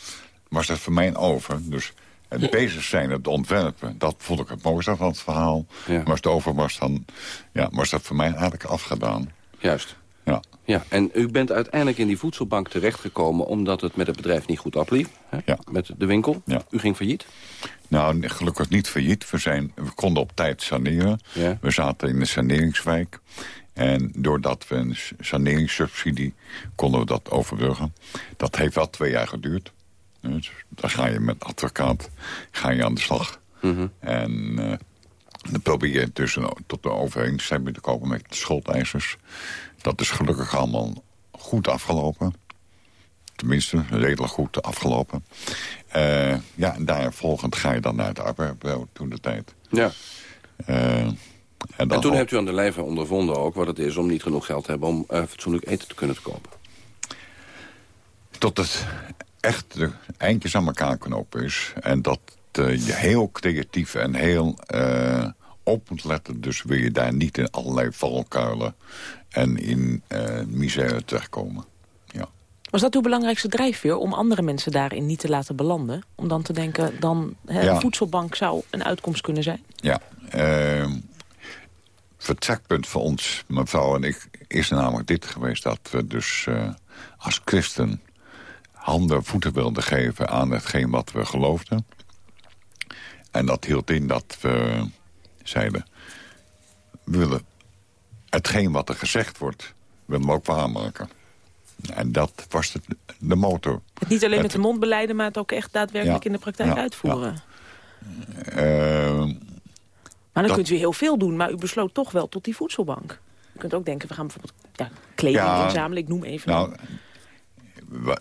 was dat voor mij over. Dus het bezig zijn, het ontwerpen, dat vond ik het mooiste van het verhaal. Ja. Maar als het over was, dan ja, was dat voor mij eigenlijk afgedaan. Juist. Ja. Ja, en u bent uiteindelijk in die voedselbank terechtgekomen... omdat het met het bedrijf niet goed apliep, hè? Ja. met de winkel. Ja. U ging failliet? Nou, gelukkig niet failliet. We, zijn, we konden op tijd saneren. Ja. We zaten in de saneringswijk. En doordat we een saneringssubsidie konden we dat overbruggen. Dat heeft wel twee jaar geduurd. Dus dan ga je met advocaat ga je aan de slag. Mhm. En eh, dan probeer je dus een- tot de overeenstemming te komen met de schuldeisers. Dat is gelukkig allemaal goed afgelopen. Tenminste, redelijk goed afgelopen. Eh, ja, en daar volgend ga je dan naar het arbeidsbureau toen de tijd. Ja. Eh, en, toen hebt u aan de lijve ondervonden ook wat het is... om niet genoeg geld te hebben om eh, fatsoenlijk eten te kunnen te kopen. tot het echt de eindjes aan elkaar knopen is. En dat je heel creatief en heel op moet letten. Dus wil je daar niet in allerlei valkuilen en in eh misère terechtkomen. Was dat uw belangrijkste drijfveer om andere mensen daarin niet te laten belanden? Om dan te denken, dan Ja. een voedselbank zou een uitkomst kunnen zijn? Ja, eh, vertrekpunt voor ons, mevrouw en ik, is namelijk dit geweest... dat we dus eh, als christen handen en voeten wilden geven aan hetgeen wat we geloofden. En dat hield in dat we zeiden... we willen hetgeen wat er gezegd wordt, willen we ook waarmaken. En dat was de, de motor. Het niet alleen Het- met de mond beleiden, maar het ook echt daadwerkelijk Ja. in de praktijk Ja. uitvoeren. Eh, Maar dan Dat- kunt u heel veel doen, maar u besloot toch wel tot die voedselbank. U kunt ook denken, we gaan bijvoorbeeld ja, kleding Ja. inzamelen, ik noem even. Nou,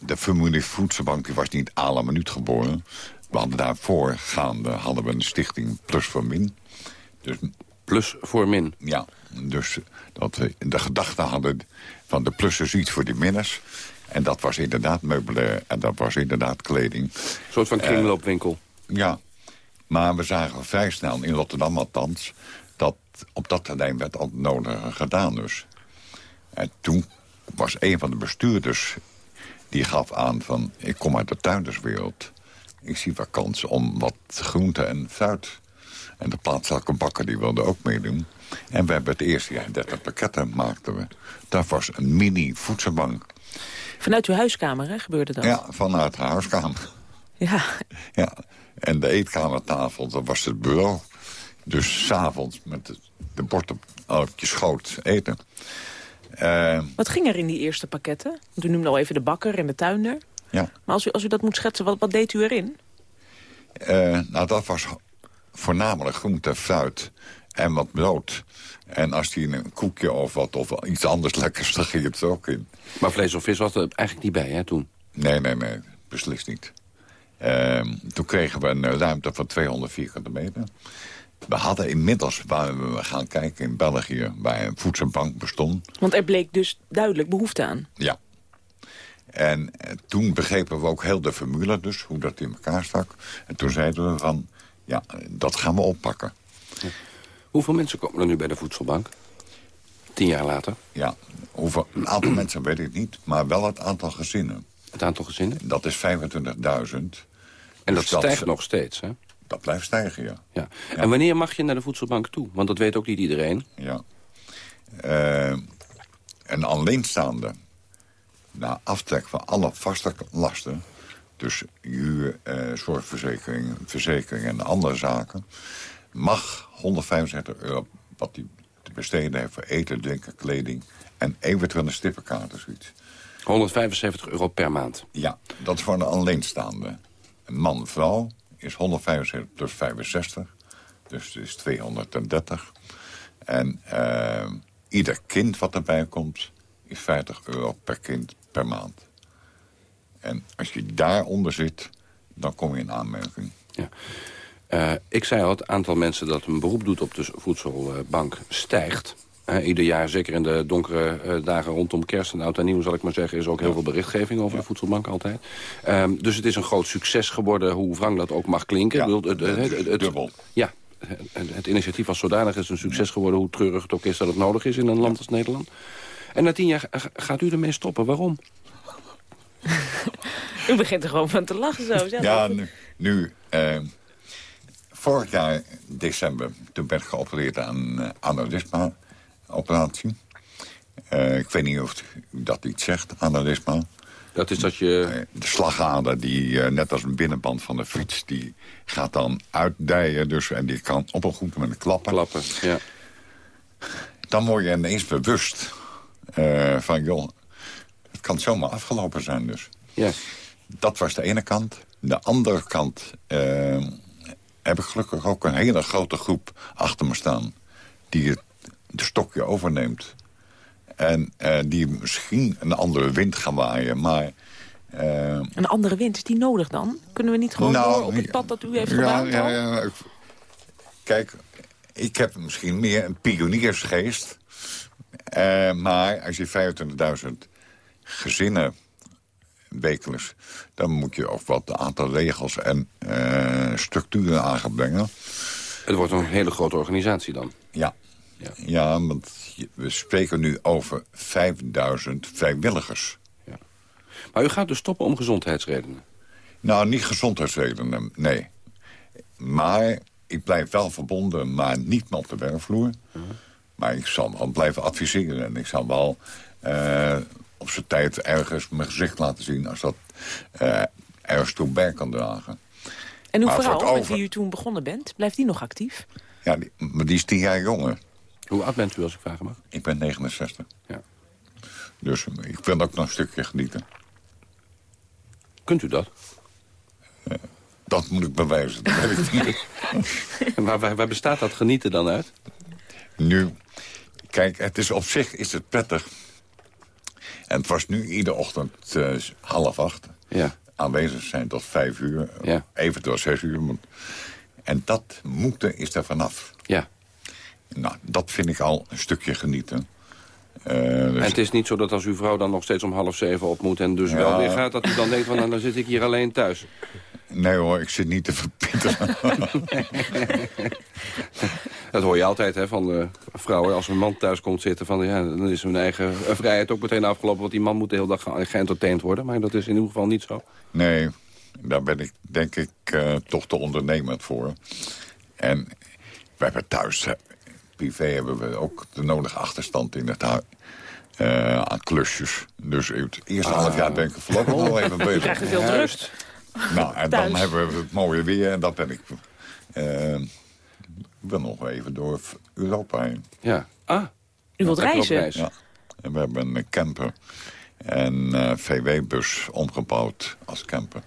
de Formule Voedselbank die was niet à la minuut geboren. We hadden daarvoor gaande hadden we een stichting Plus voor Min. Dus, Plus voor Min? Ja, dus dat we de gedachte hadden van de plussers iets voor die minners. En dat was inderdaad meubilair en dat was inderdaad kleding. Een soort van kringloopwinkel. Ja, maar we zagen vrij snel, in Rotterdam althans... dat op dat terrein werd al het nodige gedaan dus. En toen was een van de bestuurders... die gaf aan van, ik kom uit de tuinderswereld. Ik zie wel kans om wat groente en fruit. En de plaatselijke bakker die wilde ook meedoen. En we hebben het eerste jaar 30 pakketten maakten we. Dat was een mini voedselbank. Vanuit uw huiskamer hè, gebeurde dat? Ja, vanuit de huiskamer. Ja. Ja, en de eetkamertafel, dat was het bureau. Dus s'avonds met de, de bord op, op je schoot eten. Eh, Wat ging er in die eerste pakketten? Want u noemde al even de bakker en de tuinder. ja, Maar als u, als u dat moet schetsen, wat, wat deed u erin? Eh, nou dat was voornamelijk groente, fruit en wat brood. En als die een koekje of wat of iets anders lekkers, dan ging het er ook in. Maar vlees of vis was er eigenlijk niet bij, hè, toen? Nee, nee, nee, beslist niet. Ehm, toen kregen we een ruimte van 200 vierkante meter. We hadden inmiddels, waar we gaan kijken in België... waar een voedselbank bestond, Want er bleek dus duidelijk behoefte aan. Ja. En eh, toen begrepen we ook heel de formule, dus hoe dat in elkaar stak. En toen zeiden we van, ja, dat gaan we oppakken. Hoeveel mensen komen er nu bij de voedselbank? Tien jaar later? Ja, hoeveel, een aantal mensen weet ik niet, maar wel het aantal gezinnen. Het aantal gezinnen? Dat is 25.000. En dat Dus stijgt nog steeds, hè? Dat blijft stijgen, ja. Ja. En wanneer mag je naar de voedselbank toe? Want dat weet ook niet iedereen. Ja. Eh, een alleenstaande, na aftrek van alle vaste lasten... dus huur, eh, zorgverzekering, verzekering en andere zaken... mag 165 euro wat hij te besteden heeft voor eten, drinken, kleding... en eventueel een stippenkaart of zoiets. 175 euro per maand. Ja, dat is voor een alleenstaande. Een man, vrouw is 175 plus 65. Dus het is 230. En eh, ieder kind wat erbij komt, is 50 euro per kind per maand. En als je daaronder zit, dan kom je in aanmerking. Ja. Eh, ik zei al, het aantal mensen dat een beroep doet op de voedselbank stijgt. Eh, ieder jaar, zeker in de donkere eh, dagen rondom kerst en oud en nieuw... zal ik maar zeggen, is ook heel veel berichtgeving over de voedselbank altijd. Ehm, dus het is een groot succes geworden, hoe wrang dat ook mag klinken. Ja, bedoel, het, het, dubbel. Ja, het, het initiatief als zodanig is een succes geworden... hoe treurig het ook is dat het nodig is in een land als Nederland. En na tien jaar ga- gaat u ermee stoppen. Waarom? U begint er gewoon van te lachen zo. zelf. Ja, nu, nu eh, vorig jaar december, toen ben ik geopereerd aan uh, aneurysma-operatie. Eh, Eh, ik weet niet of u dat iets zegt, aneurysma. Dat is dat je... De slagader, die, eh, net als een binnenband van de fiets... die gaat dan uitdijen dus, en die kan op een goed moment klappen. Klappen, ja. Dan word je ineens bewust eh, van, joh, het kan zomaar afgelopen zijn dus. Ja. Dat was de ene kant. De andere kant eh, heb ik gelukkig ook een hele grote groep achter me staan... die het de stokje overneemt. En eh, die misschien een andere wind gaan waaien, maar... eh, Een andere wind, is die nodig dan? Kunnen we niet gewoon Nou, door op het pad dat u heeft ja, gedaan? ja, ja, Kijk, ik heb misschien meer een pioniersgeest. Eh, maar als je 25.000 gezinnen wekelijks... dan moet je ook wat aantal regels en eh, structuren aan gaan brengen. Het wordt een hele grote organisatie dan. Ja. Ja, want je- we spreken nu over 5000 vrijwilligers. Maar u gaat dus stoppen om gezondheidsredenen? Nou, niet gezondheidsredenen, nee. Maar ik blijf wel verbonden, maar niet meer op de werkvloer. Maar ik zal wel blijven adviseren. En ik zal wel eh, op zijn tijd ergens mijn gezicht laten zien... als dat eh, ergens toe bij kan dragen. En voor vrouw, het met over- wie u toen begonnen bent, blijft die nog actief? Ja, die, maar die is tien jaar jonger. Hoe oud bent u, als ik vragen mag? Ik ben 69. Ja. Dus ik wil ook nog een stukje genieten. Kunt u dat? Dat moet ik bewijzen, dat weet ik niet. maar waar, waar bestaat dat genieten dan uit? Nu, kijk, het is op zich is het prettig. En het was nu iedere ochtend eh, half acht. Ja. Aanwezig zijn tot vijf uur. Ja. Eventueel zes uur. En dat moeten is er vanaf. Ja. Nou, dat vind ik al een stukje genieten. Eh, dus- En het is niet zo dat als uw vrouw dan nog steeds om half zeven op moet... en dus Ja. wel weer gaat, dat u dan denkt van... nou, dan zit ik hier alleen thuis. Nee hoor, ik zit niet te verpitteren. Dat hoor je altijd hè, van eh, vrouwen als een man thuis komt zitten. Van, ja, dan is hun eigen eh, vrijheid ook meteen afgelopen. Want die man moet de hele dag ge- geëntertaind worden. Maar dat is in ieder geval niet zo. Nee, daar ben ik denk ik eh, toch te ondernemend voor. En we hebben thuis, privé hebben we ook de nodige achterstand in het huis. eh, aan klusjes. Dus het eerste half jaar ben ik er voorlopig nog wel even bezig. Je krijgt veel rust. Nou, en dan hebben we het mooie weer en dat ben ik... eh, ik wil nog even door Europa heen. Ja. Ah. U wilt reizen? reizen. Ja. En we hebben een camper en eh VW-bus omgebouwd als camper.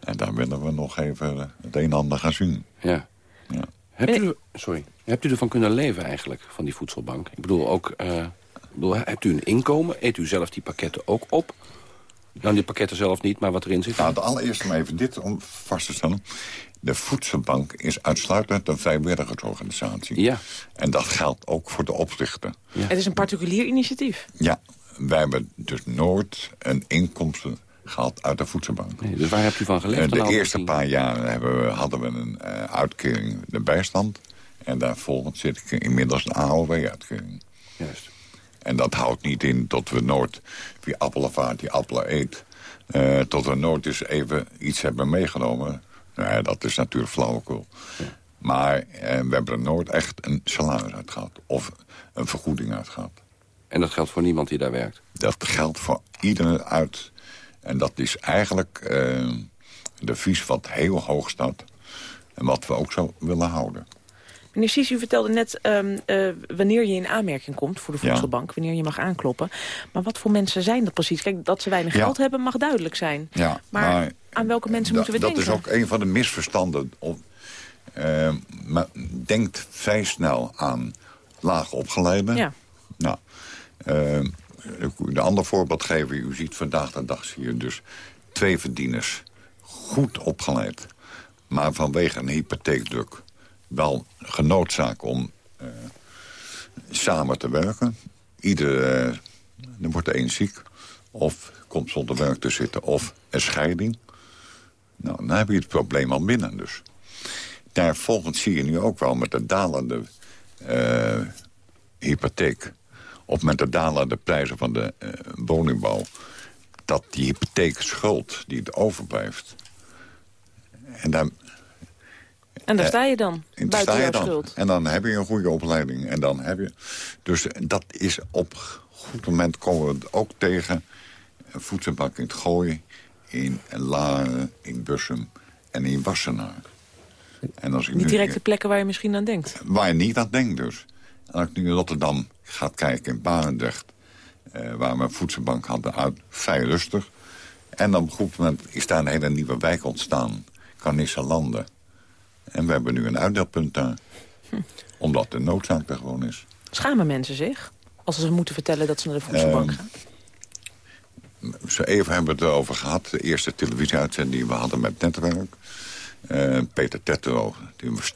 En daar willen we nog even het een en ander gaan zien. Ja. Ja. Hebt u, sorry, hebt u ervan kunnen leven eigenlijk, van die voedselbank? Ik bedoel ook, eh, ik bedoel, hebt u een inkomen? Eet u zelf die pakketten ook op? Nou, die pakketten zelf niet, maar wat erin zit? Nou, het allereerste maar even dit om vast te stellen. De Voedselbank is uitsluitend een vrijwilligersorganisatie. Ja. En dat geldt ook voor de oprichter. Het is een particulier initiatief. Ja, wij hebben dus nooit een inkomsten gehad uit de voedselbank. dus waar hebt u van geleefd? Dan de eerste paar jaren hebben we, hadden we een eh, uitkering, de bijstand. En daarvolgens zit ik inmiddels een AOW-uitkering. Juist. En dat houdt niet in dat we nooit, wie appelen vaart, die appelen eet... eh, tot we nooit eens even iets hebben meegenomen. Nee, dat is natuurlijk flauwekul. Maar eh, we hebben er nooit echt een salaris uit gehad. Of een vergoeding uit gehad. En dat geldt voor niemand die daar werkt? Dat geldt voor iedereen uit. En dat is eigenlijk eh de vies wat heel hoog staat. En wat we ook zo willen houden. Meneer u vertelde net ehm, eh, wanneer je in aanmerking komt voor de voedselbank. Wanneer je mag aankloppen. Maar wat voor mensen zijn dat precies? Kijk, dat ze weinig geld hebben mag duidelijk zijn. Ja, Maar, aan welke mensen moeten we dat denken? is ook een van de misverstanden. Eh, maar denkt vrij snel aan laag opgeleiden. Ja. Nou, ik moet een ander voorbeeld geven. U ziet vandaag de dag zie je dus twee verdieners. Goed opgeleid. Maar vanwege een hypotheekdruk wel genoodzaakt om eh, samen te werken. Ieder, eh, er wordt er één ziek. Of komt zonder werk te zitten. Of een scheiding. Nou, dan heb je het probleem al binnen dus. Daar volgens zie je nu ook wel met de dalende eh, hypotheek... of met de dalende prijzen van de woningbouw... dat die hypotheekschuld die er overblijft... en daar, En daar eh, sta je dan, en daar buiten sta je dan. schuld. En dan heb je een goede opleiding. En dan heb je... Dus dat is op goed moment komen we het ook tegen. Een voedselbank in het Gooi, in Laren, in Bussum en in Wassenaar. En als ik niet direct de plekken waar je misschien aan denkt? Waar je niet aan denkt dus. En als ik nu in Rotterdam ga kijken, in Barendrecht... Eh, waar we een voedselbank hadden uit, vrij rustig. En op een goed moment is daar een hele nieuwe wijk ontstaan. Carnisse Landen. En we hebben nu een uitdeelpunt daar. Hm. Omdat de noodzaak er gewoon is. Schamen mensen zich? Als ze moeten vertellen dat ze naar de voedselbank ehm, gaan? Zo even hebben we het erover gehad. De eerste televisieuitzending die we hadden met netwerk. Uh, Peter Tettero, die was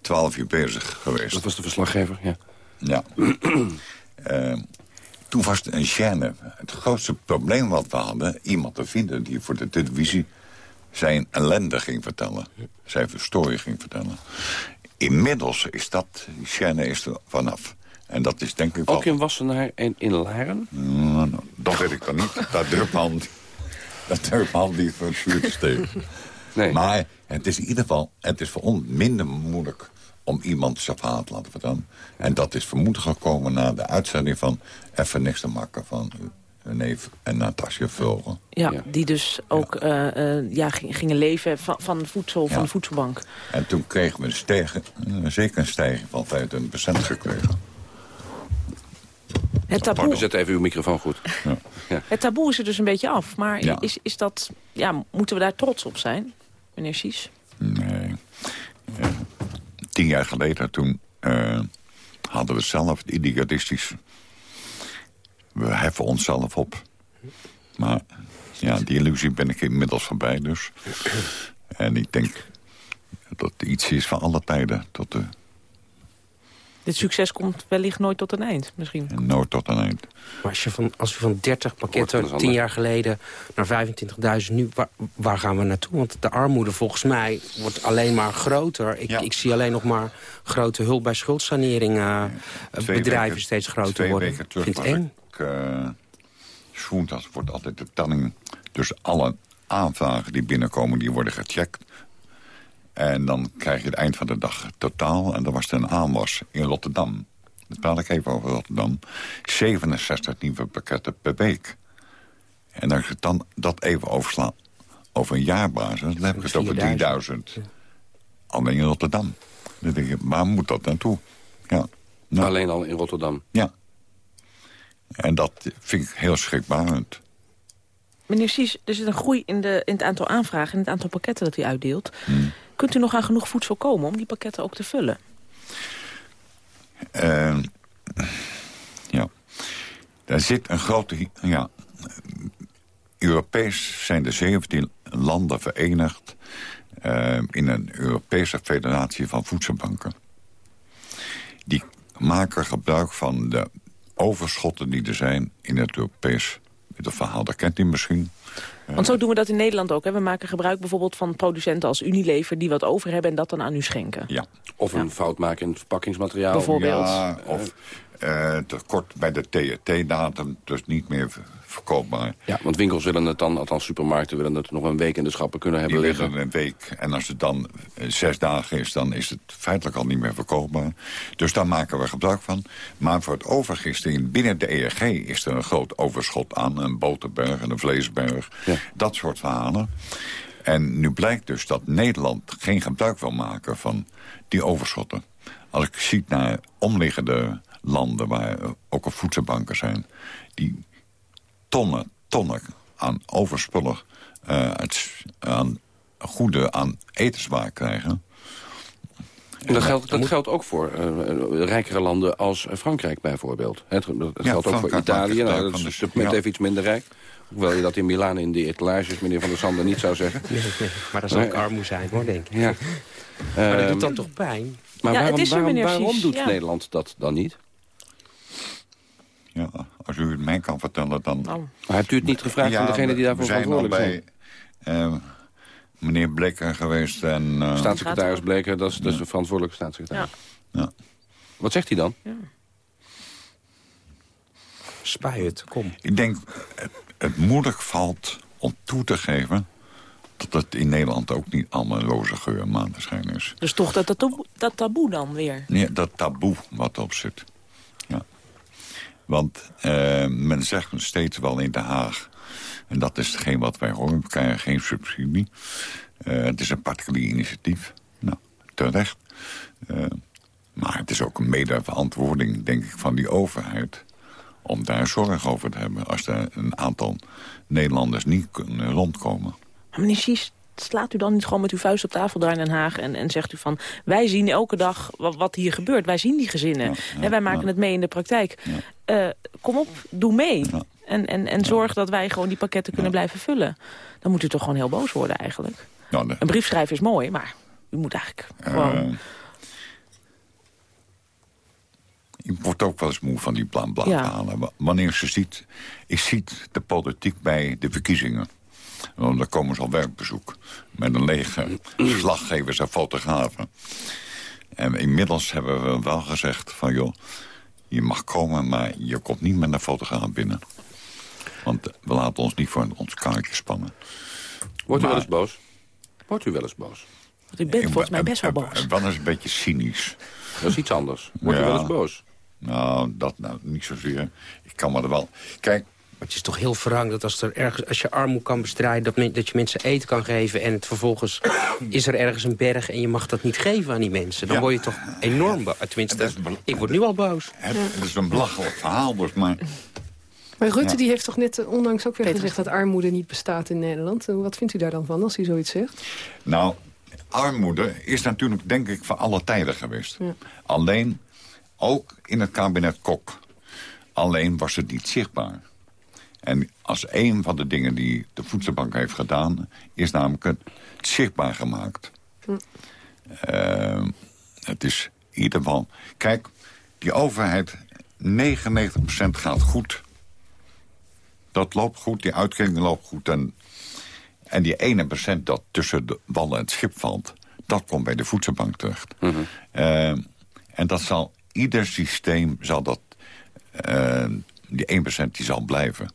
twaalf uur bezig geweest. Dat was de verslaggever, ja. Ja. uh, toen was het een gêne. Het grootste probleem wat we hadden... iemand te vinden die voor de televisie zijn ellende ging vertellen. Zijn verstoring ging vertellen. Inmiddels is dat, die gêne is er vanaf. En dat is denk ik Ook in Wassenaar en in Laren? Mm, dat weet ik dan niet. Dat durft man, dat durft man niet voor het vuur te steken. Nee. Maar het is in ieder geval, het is voor ons minder moeilijk om iemand zijn verhaal te laten vertellen. En dat is vermoedelijk gekomen na de uitzending van Even Niks te Makken van neef en Natasja Vulgen. Ja, die dus ook ja. Uh, ja, gingen leven van, van voedsel, van de voedselbank. En toen kregen we een stijging, zeker een stijging van 25% gekregen. Het taboe... Zet even uw microfoon goed. Ja. Ja. Het taboe is er dus een beetje af. Maar is, is dat, ja, moeten we daar trots op zijn, meneer Sies? Nee. tien jaar geleden, toen uh, hadden we zelf het idealistisch. We heffen onszelf op. Maar ja, die illusie ben ik inmiddels voorbij dus. En ik denk dat het iets is van alle tijden. Tot de dit succes komt wellicht nooit tot een eind, misschien. Nooit tot een eind. Maar als je van, als je van 30 pakketten tien jaar geleden naar 25.000 nu, waar, waar, gaan we naartoe? Want de armoede volgens mij wordt alleen maar groter. Ik, ik zie alleen nog maar grote hulp bij schuldsanering. Uh, bedrijven steeds groter twee worden. Weken terug Vindt eng. Ik, uh, dat wordt altijd de telling. Dus alle aanvragen die binnenkomen, die worden gecheckt. En dan krijg je het eind van de dag totaal. En dan was er een aanwas in Rotterdam. Dan praat ik even over Rotterdam. 67 nieuwe pakketten per week. En als je dan dat even overslaat over een jaarbasis... dan heb je het over 3000. Alleen in Rotterdam. Dan denk je, waar moet dat naartoe? Ja. Nou. Alleen al in Rotterdam? Ja. En dat vind ik heel schrikbarend. Meneer Sies, er zit een groei in, de, in het aantal aanvragen... en het aantal pakketten dat u uitdeelt. Hmm. Kunt u nog aan genoeg voedsel komen om die pakketten ook te vullen? Uh, ja. Daar zit een grote... Ja, Europees zijn de 17 landen verenigd... Uh, in een Europese federatie van voedselbanken. Die maken gebruik van de overschotten die er zijn in het Europees... Het verhaal, dat kent u misschien. Want zo doen we dat in Nederland ook. Hè? We maken gebruik bijvoorbeeld van producenten als Unilever... die wat over hebben en dat dan aan u schenken. Ja. Of een fout maken in het verpakkingsmateriaal. Bijvoorbeeld. Ja, of uh, tekort bij de TRT-datum, dus niet meer verkoopbaar. Ja, want winkels willen het dan, althans supermarkten willen het nog een week in de schappen kunnen hebben Die liggen. een week. En als het dan uh, zes dagen is, dan is het feitelijk al niet meer verkoopbaar. Dus daar maken we gebruik van. Maar voor het overgisten binnen de ERG is er een groot overschot aan. Een boterberg en een vleesberg. Ja. Dat soort verhalen. En nu blijkt dus dat Nederland geen gebruik wil maken van die overschotten. Als ik zie naar omliggende landen waar ook al voedselbanken zijn... die tonnen, tonnen aan overspullen, uh, aan goede, aan etenswaar krijgen... En dat geldt, dat geldt ook voor uh, rijkere landen als Frankrijk bijvoorbeeld. Het, dat geldt ook voor Italië. Nou, dat is met even iets minder rijk. Hoewel je dat in Milaan in de etalages, meneer Van der Sander, niet zou zeggen. Nee, maar dat zou ook armoe zijn, hoor, denk ik. Ja. maar dat doet dan toch pijn? Maar waarom, waarom, waarom doet Nederland dat dan niet? Ja, als u het mij kan vertellen, dan... Oh. Maar hebt u het niet gevraagd aan degene die daarvoor verantwoordelijk zijn? bij uh, meneer Bleker geweest en... Uh, staatssecretaris Bleker, dat is, is de verantwoordelijke staatssecretaris. Ja. ja. Wat zegt hij dan? Ja. Spij het, kom. Ik denk, het, het moeilijk valt om toe te geven dat het in Nederland ook niet allemaal roze geur en is. Dus toch dat, dat, dat taboe dan weer? Nee, dat taboe wat erop zit. Want uh, men zegt steeds wel in Den Haag... en dat is hetgeen wat wij horen, krijgen geen subsidie. Uh, het is een particulier initiatief. Nou, terecht. Uh, maar het is ook een medeverantwoording, denk ik, van die overheid... om daar zorg over te hebben als er een aantal Nederlanders niet kunnen rondkomen. Meneer Sies, slaat u dan niet gewoon met uw vuist op tafel daar in Den Haag... en, en zegt u van, wij zien elke dag wat, wat hier gebeurt. Wij zien die gezinnen. en wij maken het mee in de praktijk. Uh, kom op, doe mee. En, en, en zorg dat wij gewoon die pakketten kunnen blijven vullen. Dan moet u toch gewoon heel boos worden eigenlijk. Een brief schrijven is mooi, maar u moet eigenlijk gewoon... Uh, ik word ook wel eens moe van die plan ja. Wanneer ze ziet... Ik zie de politiek bij de verkiezingen. Want dan komen ze al werkbezoek. Met een lege slaggevers en fotografen. En inmiddels hebben we wel gezegd van... joh, je mag komen, maar je komt niet met een fotograaf binnen. Want we laten ons niet voor ons kaartje spannen. Wordt u wel eens boos? Wordt u wel eens boos? Want u bent volgens mij best wel boos. Wel eens een beetje cynisch. Dat is iets anders. Wordt u wel eens boos? Nou, dat nou, niet zozeer. Ik kan me er wel... Kijk, het is toch heel verrang dat als, er ergens, als je armoede kan bestrijden... Dat, dat je mensen eten kan geven en het vervolgens is er ergens een berg... en je mag dat niet geven aan die mensen. Dan word je toch enorm boos. Tenminste, ik word nu al boos. Het, het is een belachelijk verhaal, dus maar... Maar Rutte die heeft toch net eh, ondanks ook weer gezegd... dat armoede niet bestaat in Nederland. Wat vindt u daar dan van als hij zoiets zegt? Nou, armoede is natuurlijk denk ik van alle tijden geweest. Ja. Alleen, ook in het kabinet Kok... alleen was het niet zichtbaar. En als een van de dingen die de voedselbank heeft gedaan... is namelijk het zichtbaar gemaakt. Hm. Uh, het is in ieder geval... Kijk, die overheid, 99% gaat goed. Dat loopt goed, die uitkering loopt goed. En, en die ene procent dat tussen de wallen en het schip valt... dat komt bij de voedselbank terecht. Uh en dat zal, ieder systeem zal dat... Uh, die 1% die zal blijven.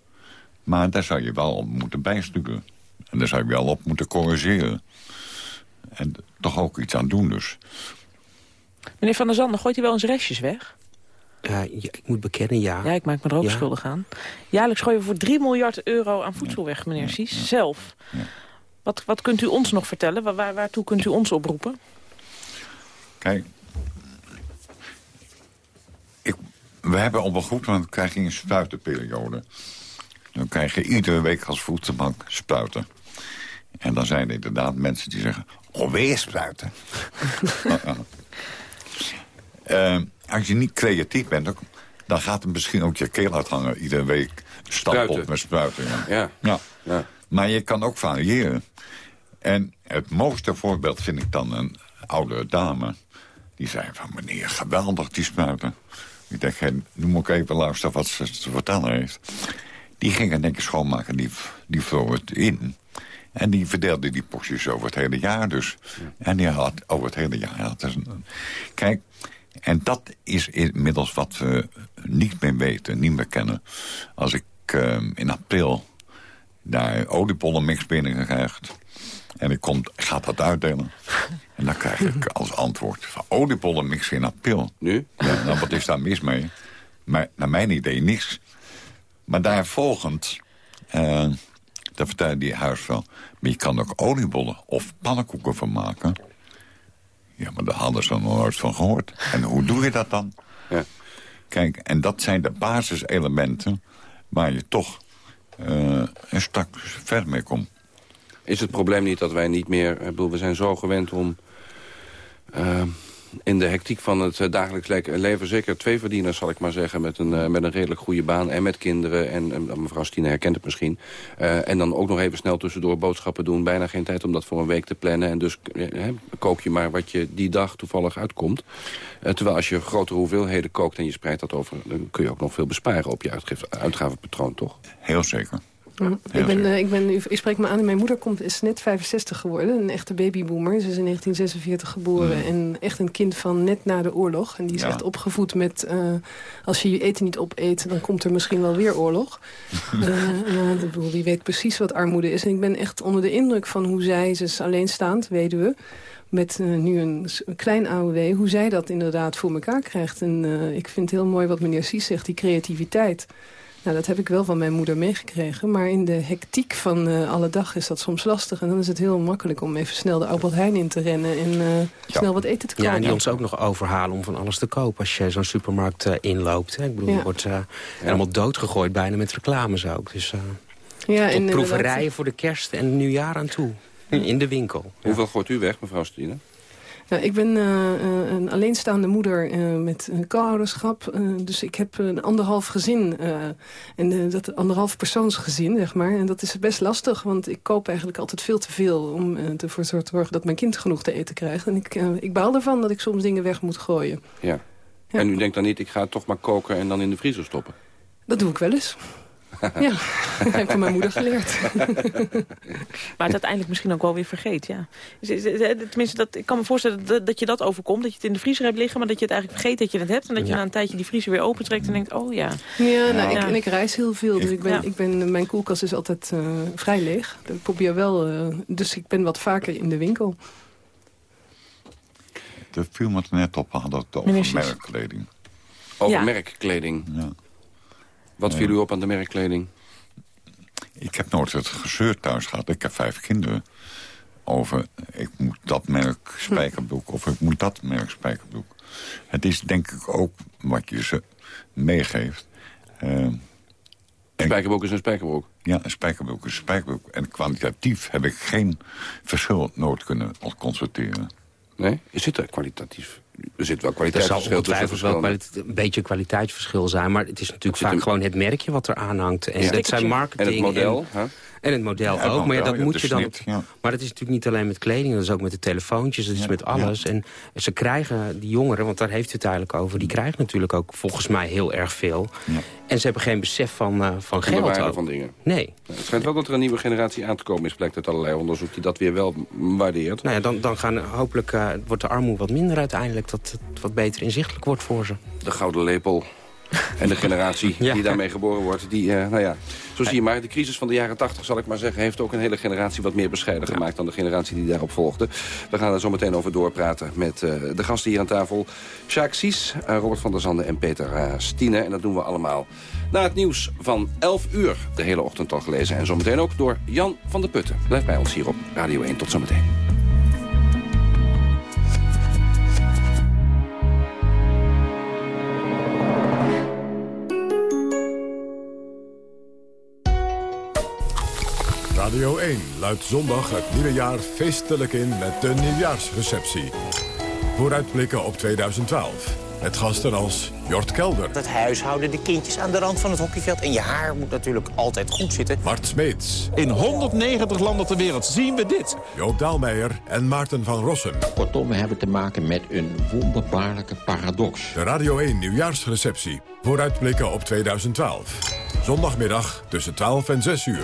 Maar daar zou je wel op moeten bijsturen. En daar zou je wel op moeten corrigeren. En toch ook iets aan doen dus. Meneer Van der Zanden, gooit u wel eens restjes weg? Uh, ja, ik moet bekennen, ja. Ja, ik maak me er ook schuldig aan. Jaarlijks gooien we voor 3 miljard euro aan voedsel weg, meneer Sies, zelf. Wat, wat kunt u ons nog vertellen? Waar, waartoe kunt u ons oproepen? Kijk, ik, we hebben op een goed moment krijg je een spuitenperiode. Dan krijg je iedere week als voedselbank spuiten. En dan zijn er inderdaad mensen die zeggen... alweer spruiten. uh, als je niet creatief bent... dan gaat het misschien ook je keel uithangen. Iedere week stap op met spruiten. Ja. Ja. ja. Maar je kan ook variëren. En het mooiste voorbeeld vind ik dan een oude dame. Die zei van, meneer, geweldig die spuiten. Ik denk, hey, nu moet ik even luisteren wat ze te vertellen heeft. Die gingen ik schoonmaken, die, die vloog het in. En die verdeelde die postjes over het hele jaar dus. En die had over het hele jaar... Had dus een, kijk, en dat is inmiddels wat we niet meer weten, niet meer kennen. Als ik uh, in april daar oliepollenmix binnen krijg... en ik kom, ga dat uitdelen... en dan krijg ik als antwoord van oliepollenmix in april. Nu? Ja, nou, wat is daar mis mee? Maar naar mijn idee niks. Maar daar volgend, uh, daar vertelde die huisvrouw... maar je kan ook oliebollen of pannenkoeken van maken. Ja, maar daar hadden ze nog nooit van gehoord. En hoe doe je dat dan? Ja. Kijk, en dat zijn de basiselementen... waar je toch uh, een stuk verder mee komt. Is het probleem niet dat wij niet meer... Ik bedoel, we zijn zo gewend om... Uh, in de hectiek van het eh, dagelijks leven zeker twee verdieners, zal ik maar zeggen... met een, uh, met een redelijk goede baan en met kinderen. En, mevrouw Stine herkent het misschien. Uh, en dan ook nog even snel tussendoor boodschappen doen. Bijna geen tijd om dat voor een week te plannen. En dus kook je maar wat je die dag toevallig uitkomt. terwijl als je grotere hoeveelheden kookt en je spreidt dat over... dan kun je ook nog veel besparen op je uitgavenpatroon, toch? Heel zeker. Mm. Ik, ben, uh, ik, ben, u, spreekt me aan, mijn moeder komt, is net 65 geworden. Een echte babyboomer. Ze is in 1946 geboren. Mm. En echt een kind van net na de oorlog. En die is echt opgevoed met... Uh, als je je eten niet opeet, dan komt er misschien wel weer oorlog. uh, die weet precies wat armoede is. En ik ben echt onder de indruk van hoe zij... Ze is alleenstaand, weduwe met uh, nu een, een, klein AOW, hoe zij dat inderdaad voor elkaar krijgt. En uh, ik vind het heel mooi wat meneer Sies zegt, die creativiteit. Nou, dat heb ik wel van mijn moeder meegekregen. Maar in de hectiek van uh, alle dag is dat soms lastig. En dan is het heel makkelijk om even snel de Albert Heijn in te rennen... en uh, snel wat eten te kopen. Ja, en die ons ook nog overhalen om van alles te kopen... als je zo'n supermarkt uh, inloopt. Hè. Ik bedoel, ja. je wordt helemaal doodgegooid bijna met reclames ook. Dus ja, en proeverijen voor de kerst en nieuwjaar aan toe. In de winkel. Hoeveel gooit u weg, mevrouw Stine? Nou, ik ben uh, een alleenstaande moeder uh, met een co-ouderschap. dus ik heb een anderhalf gezin. en dat anderhalf persoonsgezin, zeg maar. En dat is best lastig, want ik koop eigenlijk altijd veel te veel... om ervoor te zorgen dat mijn kind genoeg te eten krijgt. En ik, ik baal ervan dat ik soms dingen weg moet gooien. Ja. ja. En u denkt dan niet, ik ga toch maar koken en dan in de vriezer stoppen? Dat doe ik wel eens. Ja, dat heb ik van mijn moeder geleerd. maar het uiteindelijk misschien ook wel weer vergeet, ja. Tenminste, dat, ik kan me voorstellen dat, dat, je dat overkomt. Dat je het in de vriezer hebt liggen, maar dat je het eigenlijk vergeet dat je het hebt. En dat je na een tijdje die vriezer weer opentrekt en denkt, oh ja. Ja, nou, Ik, en ik reis heel veel. Dus ik ben, ik ben, mijn koelkast is altijd uh, vrij leeg. Ik probeer wel, uh, dus ik ben wat vaker in de winkel. De viel me net op, hadden het over merkkleding. Over merkkleding? Ja. Wat viel u op aan de merkkleding? Ik heb nooit het gezeur thuis gehad. Ik heb vijf kinderen. Over, ik moet dat merk spijkerbroek of ik moet dat merk spijkerbroek. Het is denk ik ook wat je ze meegeeft. Uh, spijkerbroek is een spijkerbroek? Ja, een spijkerbroek is een spijkerbroek. En kwalitatief heb ik geen verschil nooit kunnen constateren. Nee? Is het er kwalitatief er zit wel kwaliteitsverschil tussen wel een beetje kwaliteitsverschil zijn. Maar het is natuurlijk vaak gewoon het merkje wat er aanhangt. En dat zijn marketing. En het model. En, en het model ook. maar ja, dat moet je dan. Maar het is natuurlijk niet alleen met kleding. Dat is ook met de telefoontjes. Dat is met alles. En ze krijgen, die jongeren, want daar heeft u het eigenlijk over... die krijgen natuurlijk ook volgens mij heel erg veel. En ze hebben geen besef van, uh, van geld. Ook. van dingen. Nee. Het schijnt wel dat er een nieuwe generatie aan te komen is. Blijkt uit allerlei onderzoek die dat weer wel waardeert. Nou ja, dan, dan gaan, hopelijk uh, wordt de armoede wat minder uiteindelijk. Dat het wat beter inzichtelijk wordt voor ze. De gouden lepel en de generatie die daarmee geboren wordt. Die, uh, nou ja, zo zie je maar. De crisis van de jaren 80, zal ik maar zeggen... heeft ook een hele generatie wat meer bescheiden gemaakt... dan de generatie die daarop volgde. We gaan er zo meteen over doorpraten met uh, de gasten hier aan tafel. Jacques Sies, uh, Robert van der Zanden en Peter Stine. En dat doen we allemaal na het nieuws van 11 uur. De hele ochtend al gelezen. En zometeen ook door Jan van der Putten. Blijf bij ons hier op Radio 1. Tot zometeen. Radio 1 luidt zondag het nieuwe jaar feestelijk in met de nieuwjaarsreceptie. Vooruitblikken op 2012. Met gasten als Jort Kelder. Het huishouden, de kindjes aan de rand van het hockeyveld. En je haar moet natuurlijk altijd goed zitten. Mart Smeets. In 190 landen ter wereld zien we dit. Joop Daalmeijer en Maarten van Rossum. Kortom, we hebben te maken met een wonderbaarlijke paradox. De Radio 1 nieuwjaarsreceptie. Vooruitblikken op 2012. Zondagmiddag tussen 12 en 6 uur.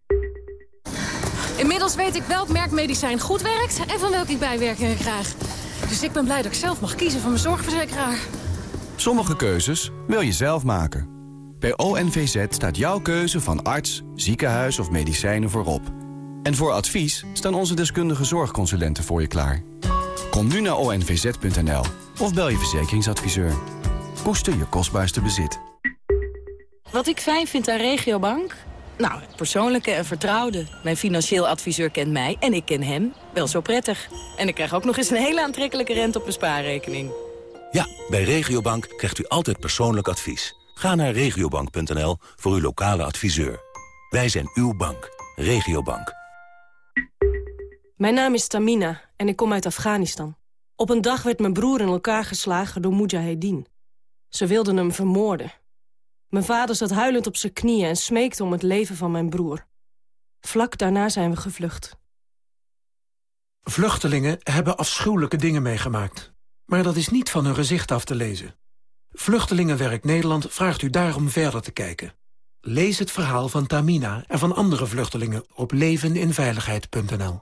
Inmiddels weet ik welk merk medicijn goed werkt en van welke ik bijwerkingen krijg. Dus ik ben blij dat ik zelf mag kiezen van mijn zorgverzekeraar. Sommige keuzes wil je zelf maken. Bij ONVZ staat jouw keuze van arts, ziekenhuis of medicijnen voorop. En voor advies staan onze deskundige zorgconsulenten voor je klaar. Kom nu naar onvz.nl of bel je verzekeringsadviseur. Koester je kostbaarste bezit. Wat ik fijn vind aan Regiobank? Nou, persoonlijke en vertrouwde. Mijn financieel adviseur kent mij en ik ken hem wel zo prettig. En ik krijg ook nog eens een hele aantrekkelijke rente op mijn spaarrekening. Ja, bij Regiobank krijgt u altijd persoonlijk advies. Ga naar regiobank.nl voor uw lokale adviseur. Wij zijn uw bank. Regiobank. Mijn naam is Tamina en ik kom uit Afghanistan. Op een dag werd mijn broer in elkaar geslagen door Mujahedin. Ze wilden hem vermoorden. Mijn vader zat huilend op zijn knieën en smeekte om het leven van mijn broer. Vlak daarna zijn we gevlucht. Vluchtelingen hebben afschuwelijke dingen meegemaakt. Maar dat is niet van hun gezicht af te lezen. Vluchtelingenwerk Nederland vraagt u daarom verder te kijken. Lees het verhaal van Tamina en van andere vluchtelingen op leveninveiligheid.nl.